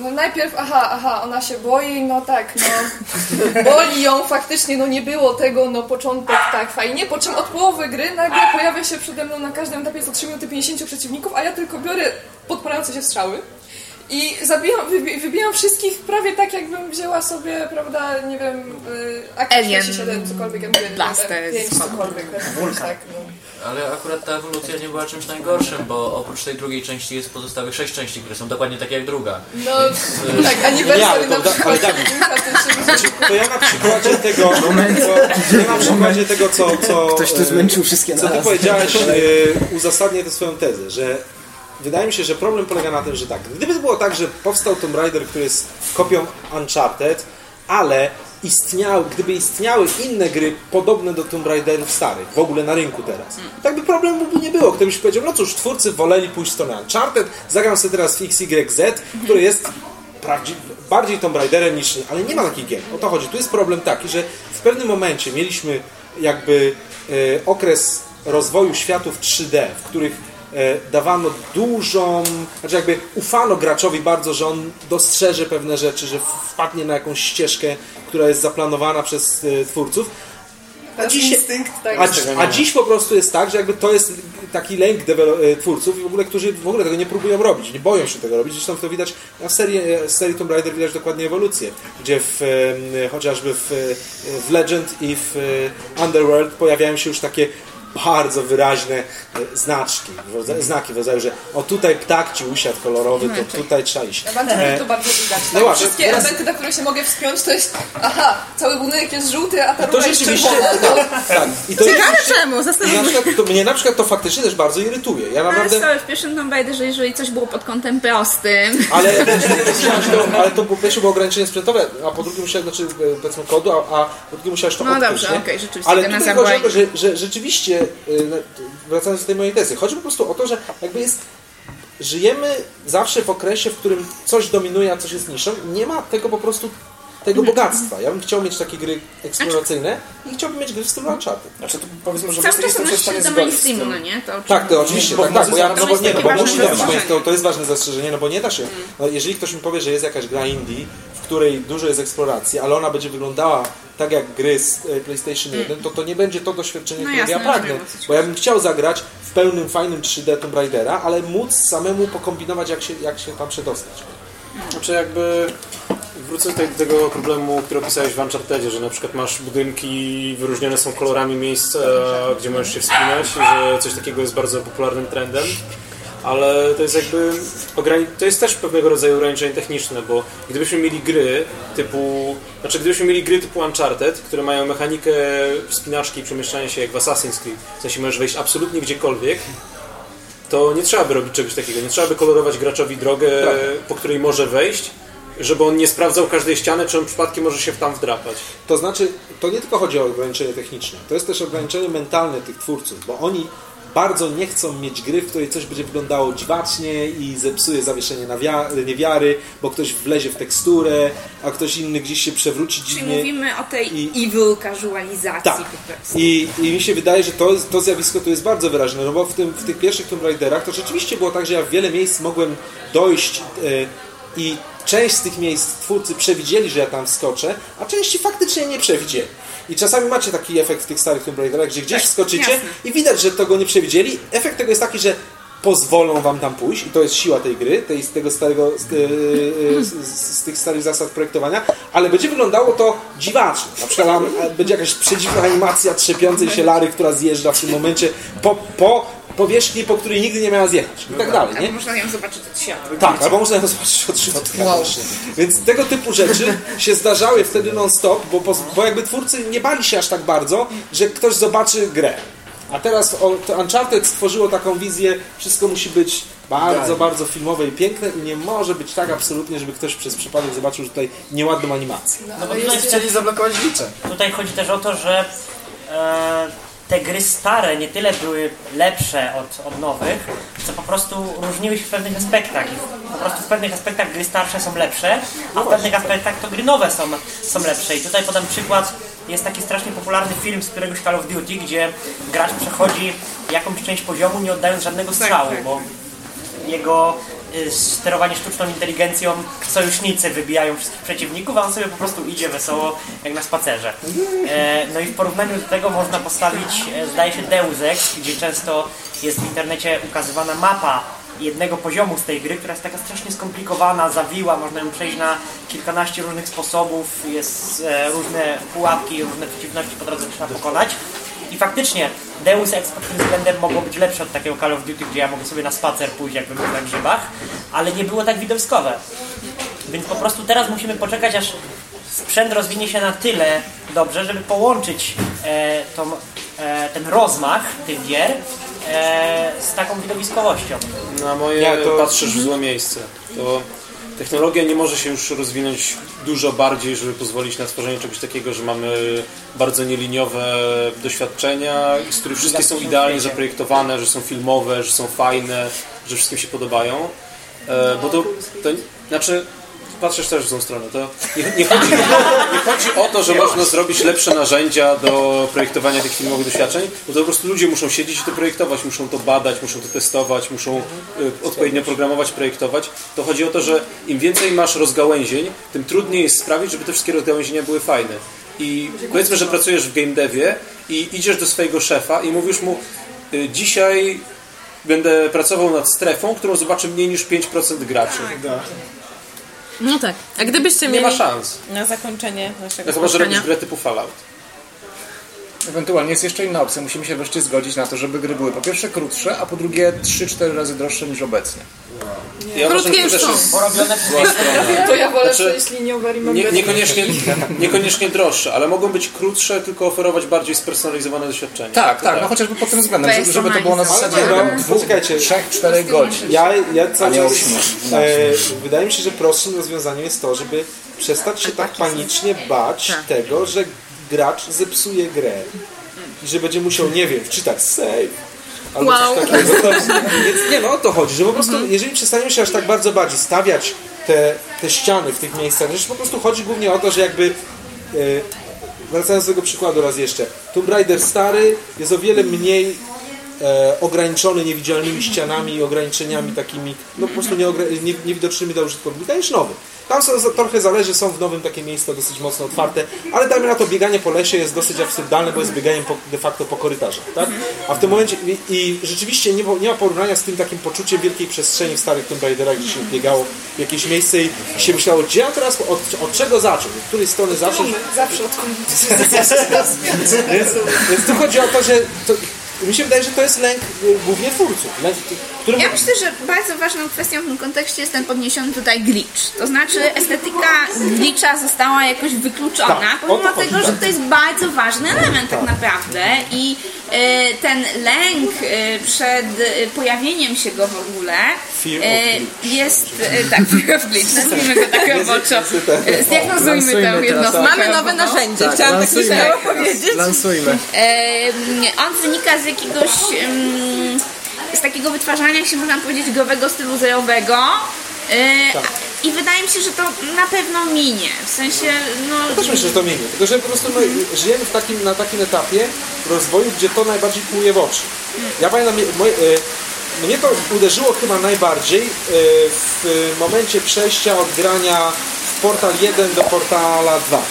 no najpierw, aha, aha, ona się boi, no tak, no boli ją faktycznie, no nie było tego, no początek tak fajnie, po czym od połowy gry nagle pojawia się przede mną na każdym etapie jest 3 minuty 50 przeciwników, a ja tylko biorę podpalające się strzały i zabijam, wybi- wybijam wszystkich prawie tak, jakbym wzięła sobie, prawda, nie wiem, y, Alien 47, cokolwiek, Blaster 5, z- cokolwiek, tak, no. Ale akurat ta ewolucja nie była czymś najgorszym, bo oprócz tej drugiej części jest pozostałych sześć części, które są dokładnie takie jak druga. No, tak, aniversary to na da- przykład. ale Dawid, To ja na przykładzie tego, co, ja na przykładzie tego, co, co, Ktoś tu e, zmęczył wszystkie co ty powiedziałeś, e, uzasadnię tę swoją tezę, że wydaje mi się, że problem polega na tym, że tak, gdyby było tak, że powstał Tomb Raider, który jest kopią Uncharted, ale istniały, gdyby istniały inne gry podobne do Tomb Raiderów starych, w ogóle na rynku teraz, tak by problemu by nie było. By powiedział, no cóż, twórcy woleli pójść w stronę Uncharted, zagram sobie teraz w XYZ, który jest bardziej Tomb Raiderem niż... Ale nie ma takich gier. O to chodzi. Tu jest problem taki, że w pewnym momencie mieliśmy jakby e, okres rozwoju światów 3D, w których dawano dużą... Znaczy jakby ufano graczowi bardzo, że on dostrzeże pewne rzeczy, że wpadnie na jakąś ścieżkę, która jest zaplanowana przez e, twórców. A dziś, instynkt, tak. a, a dziś po prostu jest tak, że jakby to jest taki lęk e, twórców, w ogóle, którzy w ogóle tego nie próbują robić, nie boją się tego robić. Zresztą to widać, a w serii, e, serii Tomb Raider widać dokładnie ewolucję, gdzie w, e, chociażby w, e, w Legend i w e, Underworld pojawiają się już takie bardzo wyraźne e, znaczki, rodza- znaki w rodzaju, że o tutaj ptak ci usiadł kolorowy, to tutaj trzeba iść. Na bandzie E, to bardzo widać. no Tak? właśnie, Wszystkie teraz- elementy, na które się mogę wspiąć, to jest aha, cały budynek jest żółty, a ta To jest czerwona. to, tak. I to Ciekawe jest, czemu, na zastanawiam się. mnie na przykład to faktycznie też bardzo irytuje. Ja Ale naprawdę... sorry, w pierwszym Tomb Raiderze, jeżeli coś było pod kątem prostym, Ale, to, ale to po pierwsze było ograniczenie sprzętowe, a po drugie musiałeś, znaczy e, powiedzmy kodu, a, a po drugie musiałeś to No odkryć, dobrze, okej, rzeczywiście, Ale tutaj chodzi o to, że, że rzeczywiście, e, wracając do tej mojej tezy, chodzi po prostu o to, że jakby jest żyjemy zawsze w okresie, w którym coś dominuje, a coś jest niższą. Nie ma tego po prostu tego bogactwa. Ja bym chciał mieć takie gry eksploracyjne i chciałbym mieć gry w stylu Uncharted. Znaczy, to powiedzmy, że Cały czas odnosi się do mainstreamu, no nie? To Tak, to oczywiście, Bo tak, tak, bo, ja, no bo, nie, no, bo musi to, to jest ważne zastrzeżenie, no bo nie da się, no, jeżeli ktoś mi powie, że jest jakaś gra indie, w której dużo jest eksploracji, ale ona będzie wyglądała tak jak gry z e, PlayStation 1, to to nie będzie to doświadczenie, No którego ja pragnę, rozumiem, o co ci bo ja bym chciał zagrać w pełnym, fajnym 3D Tomb Raidera, ale móc samemu pokombinować, jak się, jak się tam przedostać. Znaczy jakby wrócę tutaj do tego problemu, który opisałeś w Unchartedzie, że na przykład masz budynki, wyróżnione są kolorami miejsc, e, gdzie możesz się wspinać, że coś takiego jest bardzo popularnym trendem. Ale to jest jakby to jest też pewnego rodzaju ograniczenie techniczne, bo gdybyśmy mieli gry typu, znaczy gdybyśmy mieli gry typu Uncharted, które mają mechanikę wspinaczki i przemieszczania się jak w Assassin's Creed, w sensie możesz wejść absolutnie gdziekolwiek, to nie trzeba by robić czegoś takiego. Nie trzeba by kolorować graczowi drogę, Tak. po której może wejść, żeby on nie sprawdzał każdej ściany, czy on przypadkiem może się tam wdrapać. To znaczy, to nie tylko chodzi o ograniczenie techniczne, to jest też ograniczenie mentalne tych twórców, bo oni bardzo nie chcą mieć gry, w której coś będzie wyglądało dziwacznie i zepsuje zawieszenie niewiary, bo ktoś wlezie w teksturę, a ktoś inny gdzieś się przewróci Czyli dziwnie. mówimy o tej evil casualizacji Tak. po prostu. I, I mi się wydaje, że to, to zjawisko tu jest bardzo wyraźne, no bo w, tym, w tych pierwszych Tomb Raiderach to rzeczywiście było tak, że ja w wiele miejsc mogłem dojść e, i część z tych miejsc twórcy przewidzieli, że ja tam wskoczę, a części faktycznie nie przewidzieli. I czasami macie taki efekt w tych starych Tomb Raiderach, gdzie gdzieś Tak, wskoczycie jasne. i widać, że tego nie przewidzieli. Efekt tego jest taki, że pozwolą wam tam pójść i to jest siła tej gry, tej, z tego starego, z, e, z, z, z tych starych zasad projektowania, ale będzie wyglądało to dziwacznie. Na przykład e, będzie jakaś przedziwna animacja trzepiącej się Lary, która zjeżdża w tym momencie po, po powierzchni, po której nigdy nie miała zjechać i tak dalej, Albo nie? można ją zobaczyć od środka. Tak, albo można ją zobaczyć od środka Wow. Więc tego typu rzeczy się zdarzały wtedy non-stop, bo, bo, bo jakby twórcy nie bali się aż tak bardzo, że ktoś zobaczy grę. A teraz Uncharted stworzyło taką wizję, wszystko musi być bardzo, bardzo filmowe i piękne i nie może być tak absolutnie, żeby ktoś przez przypadek zobaczył że tutaj nieładną animację. No bo Ale tutaj, chcieli zablokować liczę. tutaj chodzi też o to, że e, te gry stare nie tyle były lepsze od, od nowych, co po prostu różniły się w pewnych aspektach. I po prostu w pewnych aspektach gry starsze są lepsze, a w pewnych aspektach to gry nowe są, są lepsze. I tutaj podam przykład. Jest taki strasznie popularny film z któregoś Call of Duty, gdzie gracz przechodzi jakąś część poziomu nie oddając żadnego strzału, bo jego sterowanie sztuczną inteligencją sojusznicy wybijają wszystkich przeciwników, a on sobie po prostu idzie wesoło jak na spacerze. E, no i w porównaniu do tego można postawić, e, zdaje się, Deus Ex, gdzie często jest w internecie ukazywana mapa jednego poziomu z tej gry, która jest taka strasznie skomplikowana, zawiła, można ją przejść na kilkanaście różnych sposobów, jest e, różne pułapki, różne przeciwności po drodze trzeba pokonać. I faktycznie Deus Ex pod tym względem mogło być lepsze od takiego Call of Duty, gdzie ja mogę sobie na spacer pójść, jakbym był na grzybach, ale nie było tak widowiskowe. Więc po prostu teraz musimy poczekać, aż sprzęt rozwinie się na tyle dobrze, żeby połączyć e, tą, e, ten rozmach tych gier e, z taką widowiskowością. Na moje Nie, to- patrzysz w złe miejsce. To technologia nie może się już rozwinąć dużo bardziej, żeby pozwolić na stworzenie czegoś takiego, że mamy bardzo nieliniowe doświadczenia, z których wszystkie są idealnie zaprojektowane, że są filmowe, że są fajne, że wszystkim się podobają. E, bo to, to znaczy patrzysz też w tą stronę. To nie, nie, chodzi, nie chodzi o to, że można zrobić lepsze narzędzia do projektowania tych filmowych doświadczeń, bo to po prostu ludzie muszą siedzieć i to projektować, muszą to badać, muszą to testować, muszą y, odpowiednio programować, projektować. To chodzi o to, że im więcej masz rozgałęzień, tym trudniej jest sprawić, żeby te wszystkie rozgałęzienia były fajne. I powiedzmy, że pracujesz w game devie i idziesz do swojego szefa i mówisz mu y, dzisiaj będę pracował nad strefą, którą zobaczy mniej niż 5% graczy. No tak. A gdybyście Nie mieli ma szans. na zakończenie naszego No chyba, że robisz grę typu Fallout. Ewentualnie jest jeszcze inna opcja. Musimy się wreszcie zgodzić na to, żeby gry były po pierwsze krótsze, a po drugie 3-4 razy droższe niż obecnie. Ja uważam, że to też jest Porobione. To ja wolę Znaczy, przejść liniowe Nie, niekoniecznie, niekoniecznie droższe, ale mogą być krótsze, tylko oferować bardziej spersonalizowane doświadczenie. Tak, tak, no chociażby pod tym względem, żeby, żeby to było na zasadzie no, dwóch, trzech, czterech godzin. Ja, ja cały czas, e, wydaje mi się, że prostszym rozwiązaniem jest to, żeby przestać się tak panicznie bać Tak. tego, że gracz zepsuje grę. I że będzie musiał, nie wiem, wczytać save, albo Wow. coś takiego. To, więc nie no, o to chodzi, że po prostu jeżeli przestaniemy się aż tak bardzo bardziej stawiać te, te ściany w tych miejscach, że po prostu chodzi głównie o to, że jakby e, wracając do tego przykładu raz jeszcze, Tomb Raider stary jest o wiele mniej e, ograniczony niewidzialnymi ścianami i ograniczeniami takimi, no po prostu nieogra- nie, niewidocznymi dla użytkownika niż nowy. Tam są, trochę zależy, są w nowym takie miejsca dosyć mocno otwarte, ale dajmy na to bieganie po lesie jest dosyć absurdalne, bo jest bieganiem po, de facto po korytarzach, tak? A w tym momencie, i, i rzeczywiście nie, ma- nie ma porównania z tym takim poczuciem wielkiej przestrzeni w starych Tomb Raiderach, gdzie się biegało w jakieś miejsce i się myślało, gdzie ja teraz, od, od czego zacząć, od której strony zacząć, Zawsze odkąd więc, więc tu chodzi o to, że to, mi się wydaje, że to jest lęk y, głównie twórców. Lęk, który Ja myślę, że bardzo ważną kwestią w tym kontekście jest ten podniesiony tutaj glitch. To znaczy estetyka glitcha została jakoś wykluczona, Tak, pomimo to chodzi, tego, że tak. to jest bardzo ważny element tak naprawdę i e, ten lęk e, przed e, pojawieniem się go w ogóle e, jest, e, tak, fear of glitch, nazwijmy go tak roboczo, zdiagnozujmy tę jednostkę. Mamy nowe narzędzie, Tak, chciałam tak lansujmy. śmiało powiedzieć. Lansujmy. On wynika z jakiegoś em, z takiego wytwarzania się, można powiedzieć, growego stylu zerowego. Tak. I wydaje mi się, że to na pewno minie. W sensie, no. Ja też myślę, że to minie. Tylko, że po prostu my żyjemy w takim, na takim etapie rozwoju, gdzie to najbardziej kłuje w oczy. Ja pamiętam, moje, e, mnie to uderzyło chyba najbardziej e, w momencie przejścia od grania w Portal 1 do Portala 2.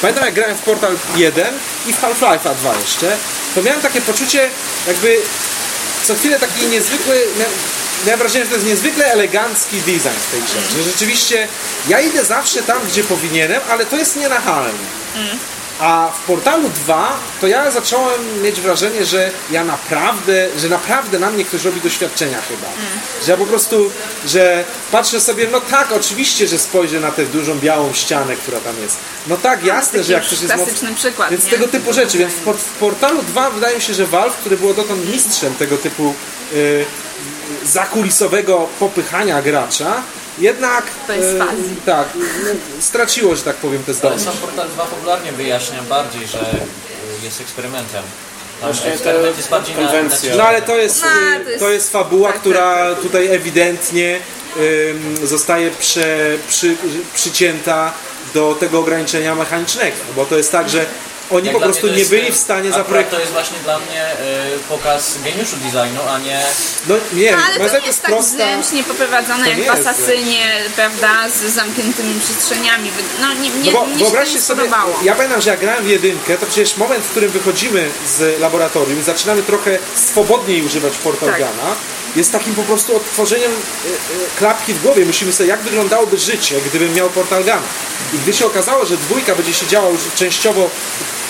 Pamiętam jak grałem w Portal 1 i w Half-Life'a 2 jeszcze, to miałem takie poczucie jakby co chwilę taki niezwykły, mia- miałem wrażenie, że to jest niezwykle elegancki design w tej grze. Że rzeczywiście ja idę zawsze tam, gdzie powinienem, ale to jest nienachalne. A w Portalu 2 to ja zacząłem mieć wrażenie, że ja naprawdę, że naprawdę na mnie ktoś robi doświadczenia chyba. Że ja po prostu, że patrzę sobie, no tak, oczywiście, że spojrzę na tę dużą białą ścianę, która tam jest. No tak, jasne, że jak ktoś jest klasyczny moc- przykład. więc nie? tego typu rzeczy. Więc w, w Portalu 2 wydaje mi się, że Valve, który było dotąd mistrzem tego typu y, zakulisowego popychania gracza, jednak To jest fazji. tak, no, straciło, że tak powiem, te Ale zdolności. sam Portal 2 popularnie wyjaśnia bardziej, że y, jest eksperymentem. Właśnie eksperyment jest bardziej na, konwencje. na No ale to jest, No, y, to jest- to jest fabuła, tak, która tutaj ewidentnie ym, zostaje prze, przy, przycięta do tego ograniczenia mechanicznego, bo to jest tak, że oni Jak po prostu nie jest, byli w stanie zaprojektować. To jest właśnie dla mnie y, pokaz geniuszu designu, a nie No nie, No, ale to nie jest tak prosta. zręcznie poprowadzone To jak nie w jest Asasynie, prawda, z zamkniętymi przestrzeniami. No nie, nie, No bo mnie się to wyobraźcie nie sobie, spodobało. ja pamiętam, że jak grałem w jedynkę, to przecież moment, w którym wychodzimy z laboratorium i zaczynamy trochę swobodniej używać portalgana, jest takim po prostu odtworzeniem e, e, klapki w głowie. Myślimy sobie, jak wyglądałoby życie, gdybym miał portalgana. I gdy się okazało, że dwójka będzie się działa już częściowo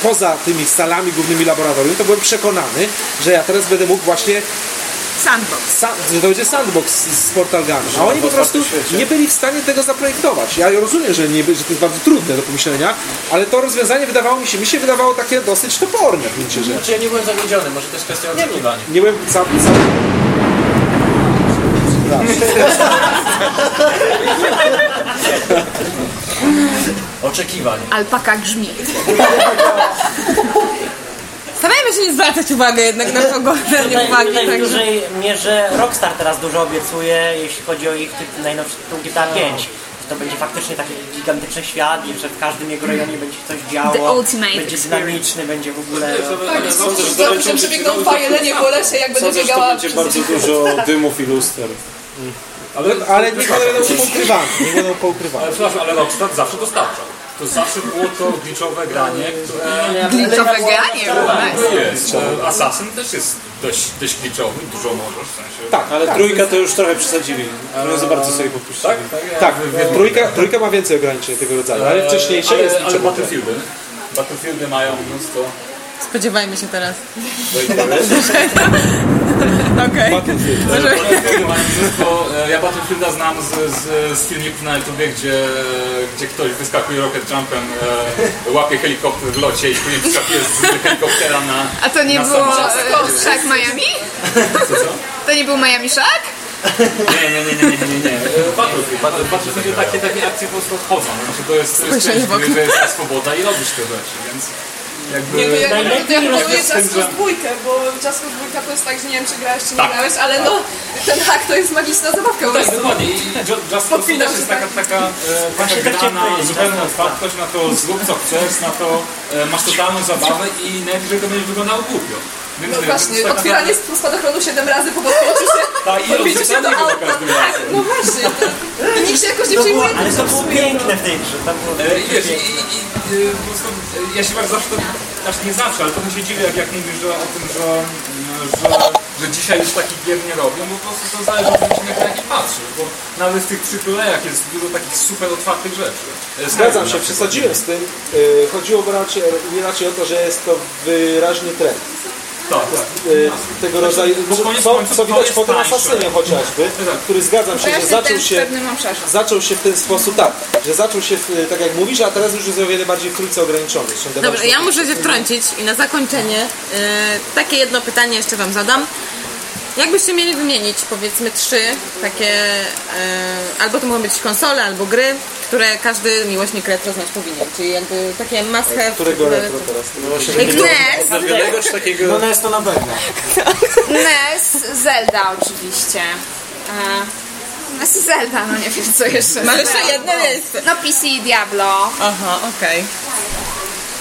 poza tymi salami głównymi laboratorium, to byłem przekonany, że ja teraz będę mógł właśnie Sandbox. Sa- że to będzie sandbox z, z Portalganem. A oni po prostu nie byli w stanie tego zaprojektować. Ja rozumiem, że, nie, że to jest bardzo trudne do pomyślenia, ale to rozwiązanie wydawało mi się, mi się wydawało takie dosyć toporne w gruncie rzeczy. Znaczy ja nie byłem zawiedziony, może to jest kwestia oczekiwania. Nie byłem cał, cał... Oczekiwań. Alpaka grzmi. Starajmy się nie zwracać uwagi jednak na nie Tutaj, uwagi. tutaj w dużej mierze Rockstar teraz dużo obiecuje, jeśli chodzi o ich typ, najnowszy tytuł GTA 5. Że to będzie faktycznie taki gigantyczny świat i że w każdym jego rejonie będzie się coś działo. The ultimate będzie dynamiczny, będzie w ogóle... Tak, Sądzę, że to za będzie- tym przebiegną dwa jelenie po lesie, jak będę Sądzę, że to biegała będzie bardzo dużo dymów i luster. Ale, ale nie będą poukrywane. Nie będą poukrywane. Ale przepraszam, ale Rockstar zawsze dostarczał. To zawsze było to glitchowe granie, które... Glitchowe granie, Tak, to jest. E, Assassin też jest dość, dość glitchowy, dużo możesz w sensie. Tak, Ale tak. trójka to już trochę przesadzili. Nie za bardzo sobie popuścili. Tak? ja Tak, w- trójka, trójka ma więcej ograniczeń tego rodzaju, ale wcześniejsze ale, jest ale. Battlefieldy. Battlefieldy mają mnóstwo... Spodziewajmy się teraz. Okej. e, Ja Battlefielda znam z, z, z filmików na YouTubie, gdzie, gdzie ktoś wyskakuje rocket jumpem, e, łapie helikopter w locie i później wyskakuje z helikoptera na... A to nie na było e, Shack Miami? Co, co? To nie był Miami Shack? Nie, nie, nie, nie, nie, nie, nie. E, Battlefield, Battle- Battlefield takie, takie akcje po prostu odchodzą. Znaczy to jest, to jest część gry, że jest ta swoboda i robisz te rzeczy, więc jakby... Nie, to ja, to ja proponuję rozwiązać z dwójkę, bo Just Cause dwójka to jest tak, że nie wiem czy grałeś czy nie Tak. grałeś, ale no ten hack to jest magiczna zabawka po Tak, prostu. dokładnie. Just Cause się jest tak. taka, taka, e, taka tak gra na zupełną tak, tak. otwartość, na to zrób co chcesz, na to e, masz totalną zabawę i najwyżej to będzie wyglądało głupio. No właśnie, otwieranie spadochronu 7 razy po podpięciu się, Tak, i podpięciu się do auta. każdym Tak, no właśnie, to, to nikt się jakoś nie było, przejmuje ale to było piękne w tej grze. Było E, I wiesz, i, i, i e, po prostu, e, ja się bardzo zawsze, znaczy nie zawsze, ale trochę się dziwię, jak, jak mówisz że, o tym, że, że, że dzisiaj już takich gier nie robią, bo po prostu to zależy od tego, jak na nie patrzy, bo nawet w tych AAA-ach jest dużo takich super otwartych rzeczy. Zgadzam się, przesadziłem z tym. Chodziło raczej, nie raczej o to, że jest to wyraźny trend. Tak, tak. Yy, Tego rodzaju, bo koniec co, co widać po tym. Asasynie chociażby, który zgadzam się, że zaczął się, zaczął się w ten sposób, tak, że zaczął się, w, tak jak mówisz, a teraz już jest o wiele bardziej w trójce ograniczony. Dobrze, ja muszę się wtrącić i na zakończenie e, takie jedno pytanie jeszcze Wam zadam. Jakbyście mieli wymienić powiedzmy trzy takie, albo to mogą być konsole, albo gry, które każdy miłośnik retro znać powinien, czyli jakby takie must have. Którego które- retro teraz? No właśnie takiego NES. odnowionego, czy takiego... No jest to na pewno. NES, Zelda oczywiście. E, NES i Zelda, no nie wiem co jeszcze. Mam jeszcze jedno miejsce. No PC i Diablo. Aha, okej.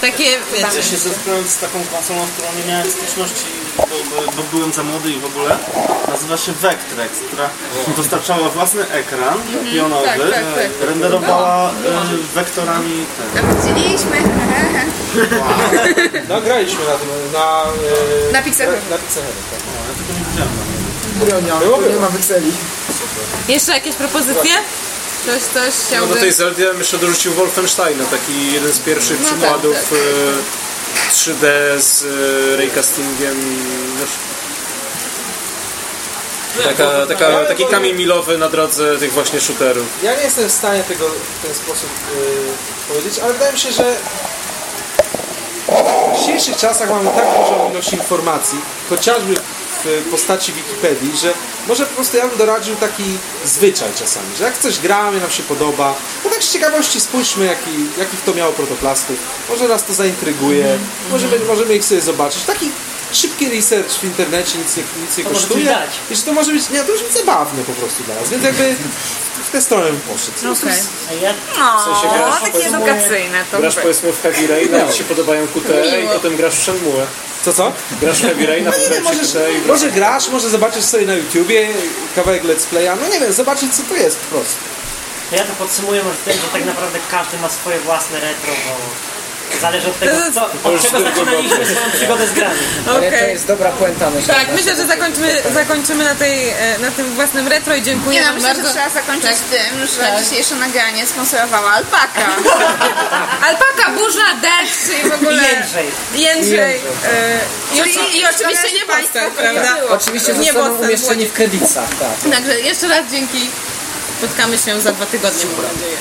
Takie, Ja wiecie, się zetknąłem z taką konsolą, którą nie miałem styczności, bo, bo, bo byłem za młody i w ogóle. Nazywa się Vectrex, która dostarczała własny ekran pionowy, tak, tak, tak. renderowała e, wektorami ten. A widzieliśmy. No graliśmy na tym, na... e, Na Pixel Na Pixel tak. Ja tego nie widziałem. Nie ma wykseli. jeszcze jakieś propozycje? Ktoś, No chciałby... do tej Zeldy ja bym jeszcze dorzucił Wolfensteina, taki jeden z pierwszych No tak, przykładów tak. e, 3D z e, raycastingiem. Taka, taka, taki kamień milowy na drodze tych właśnie shooterów. Ja nie jestem w stanie tego w ten sposób y, powiedzieć, ale wydaje mi się, że w dzisiejszych czasach mamy tak dużą ilość informacji, chociażby w postaci Wikipedii, że może po prostu ja bym doradził taki zwyczaj czasami, że jak coś gramy, nam się podoba, to tak z ciekawości spójrzmy, jaki, jakich to miało protoplastów, może nas to zaintryguje, może be- możemy ich sobie zobaczyć. Taki szybki research w internecie nic nie, nic nie To może kosztuje i że to może być, nie, to już być zabawne po prostu dla nas, więc jakby w tę stronę bym poszedł. Okej. A ja No, sensie grasz takie edukacyjne to Grasz powiedzmy w Heavy Rain, a ci się podobają QTE i potem grasz w Shenmue. Co, co? Grasz w Heavy Rain, Możesz, QTE i może grasz, może zobaczysz sobie na YouTubie kawałek let's playa, no nie wiem, zobaczyć co to jest po prostu. Ja to podsumuję może tym, że tak naprawdę każdy ma swoje własne retro, bo zależy od tego, co, od czego zaczynaliśmy swoją przygodę z grami. Ale to jest dobra puenta, myślę. Tak, myślę, że zakończymy, zakończymy na, tej, e, na tym własnym retro i dziękuję Nie no, myślę, bardzo. że trzeba zakończyć Tak. tym, że Tak. dzisiejsze nagranie sponsorowała Alpaka. Alpaka, burza, deszcz i w ogóle... Jędrzej. Jędrzej. e, I, Czyli oczy- I oczywiście nie państwa, prawda? było. Oczywiście Nie zostaną umieszczeni w kredytach, tak. Także jeszcze raz dzięki. Spotkamy się za dwa tygodnie, mam nadzieję.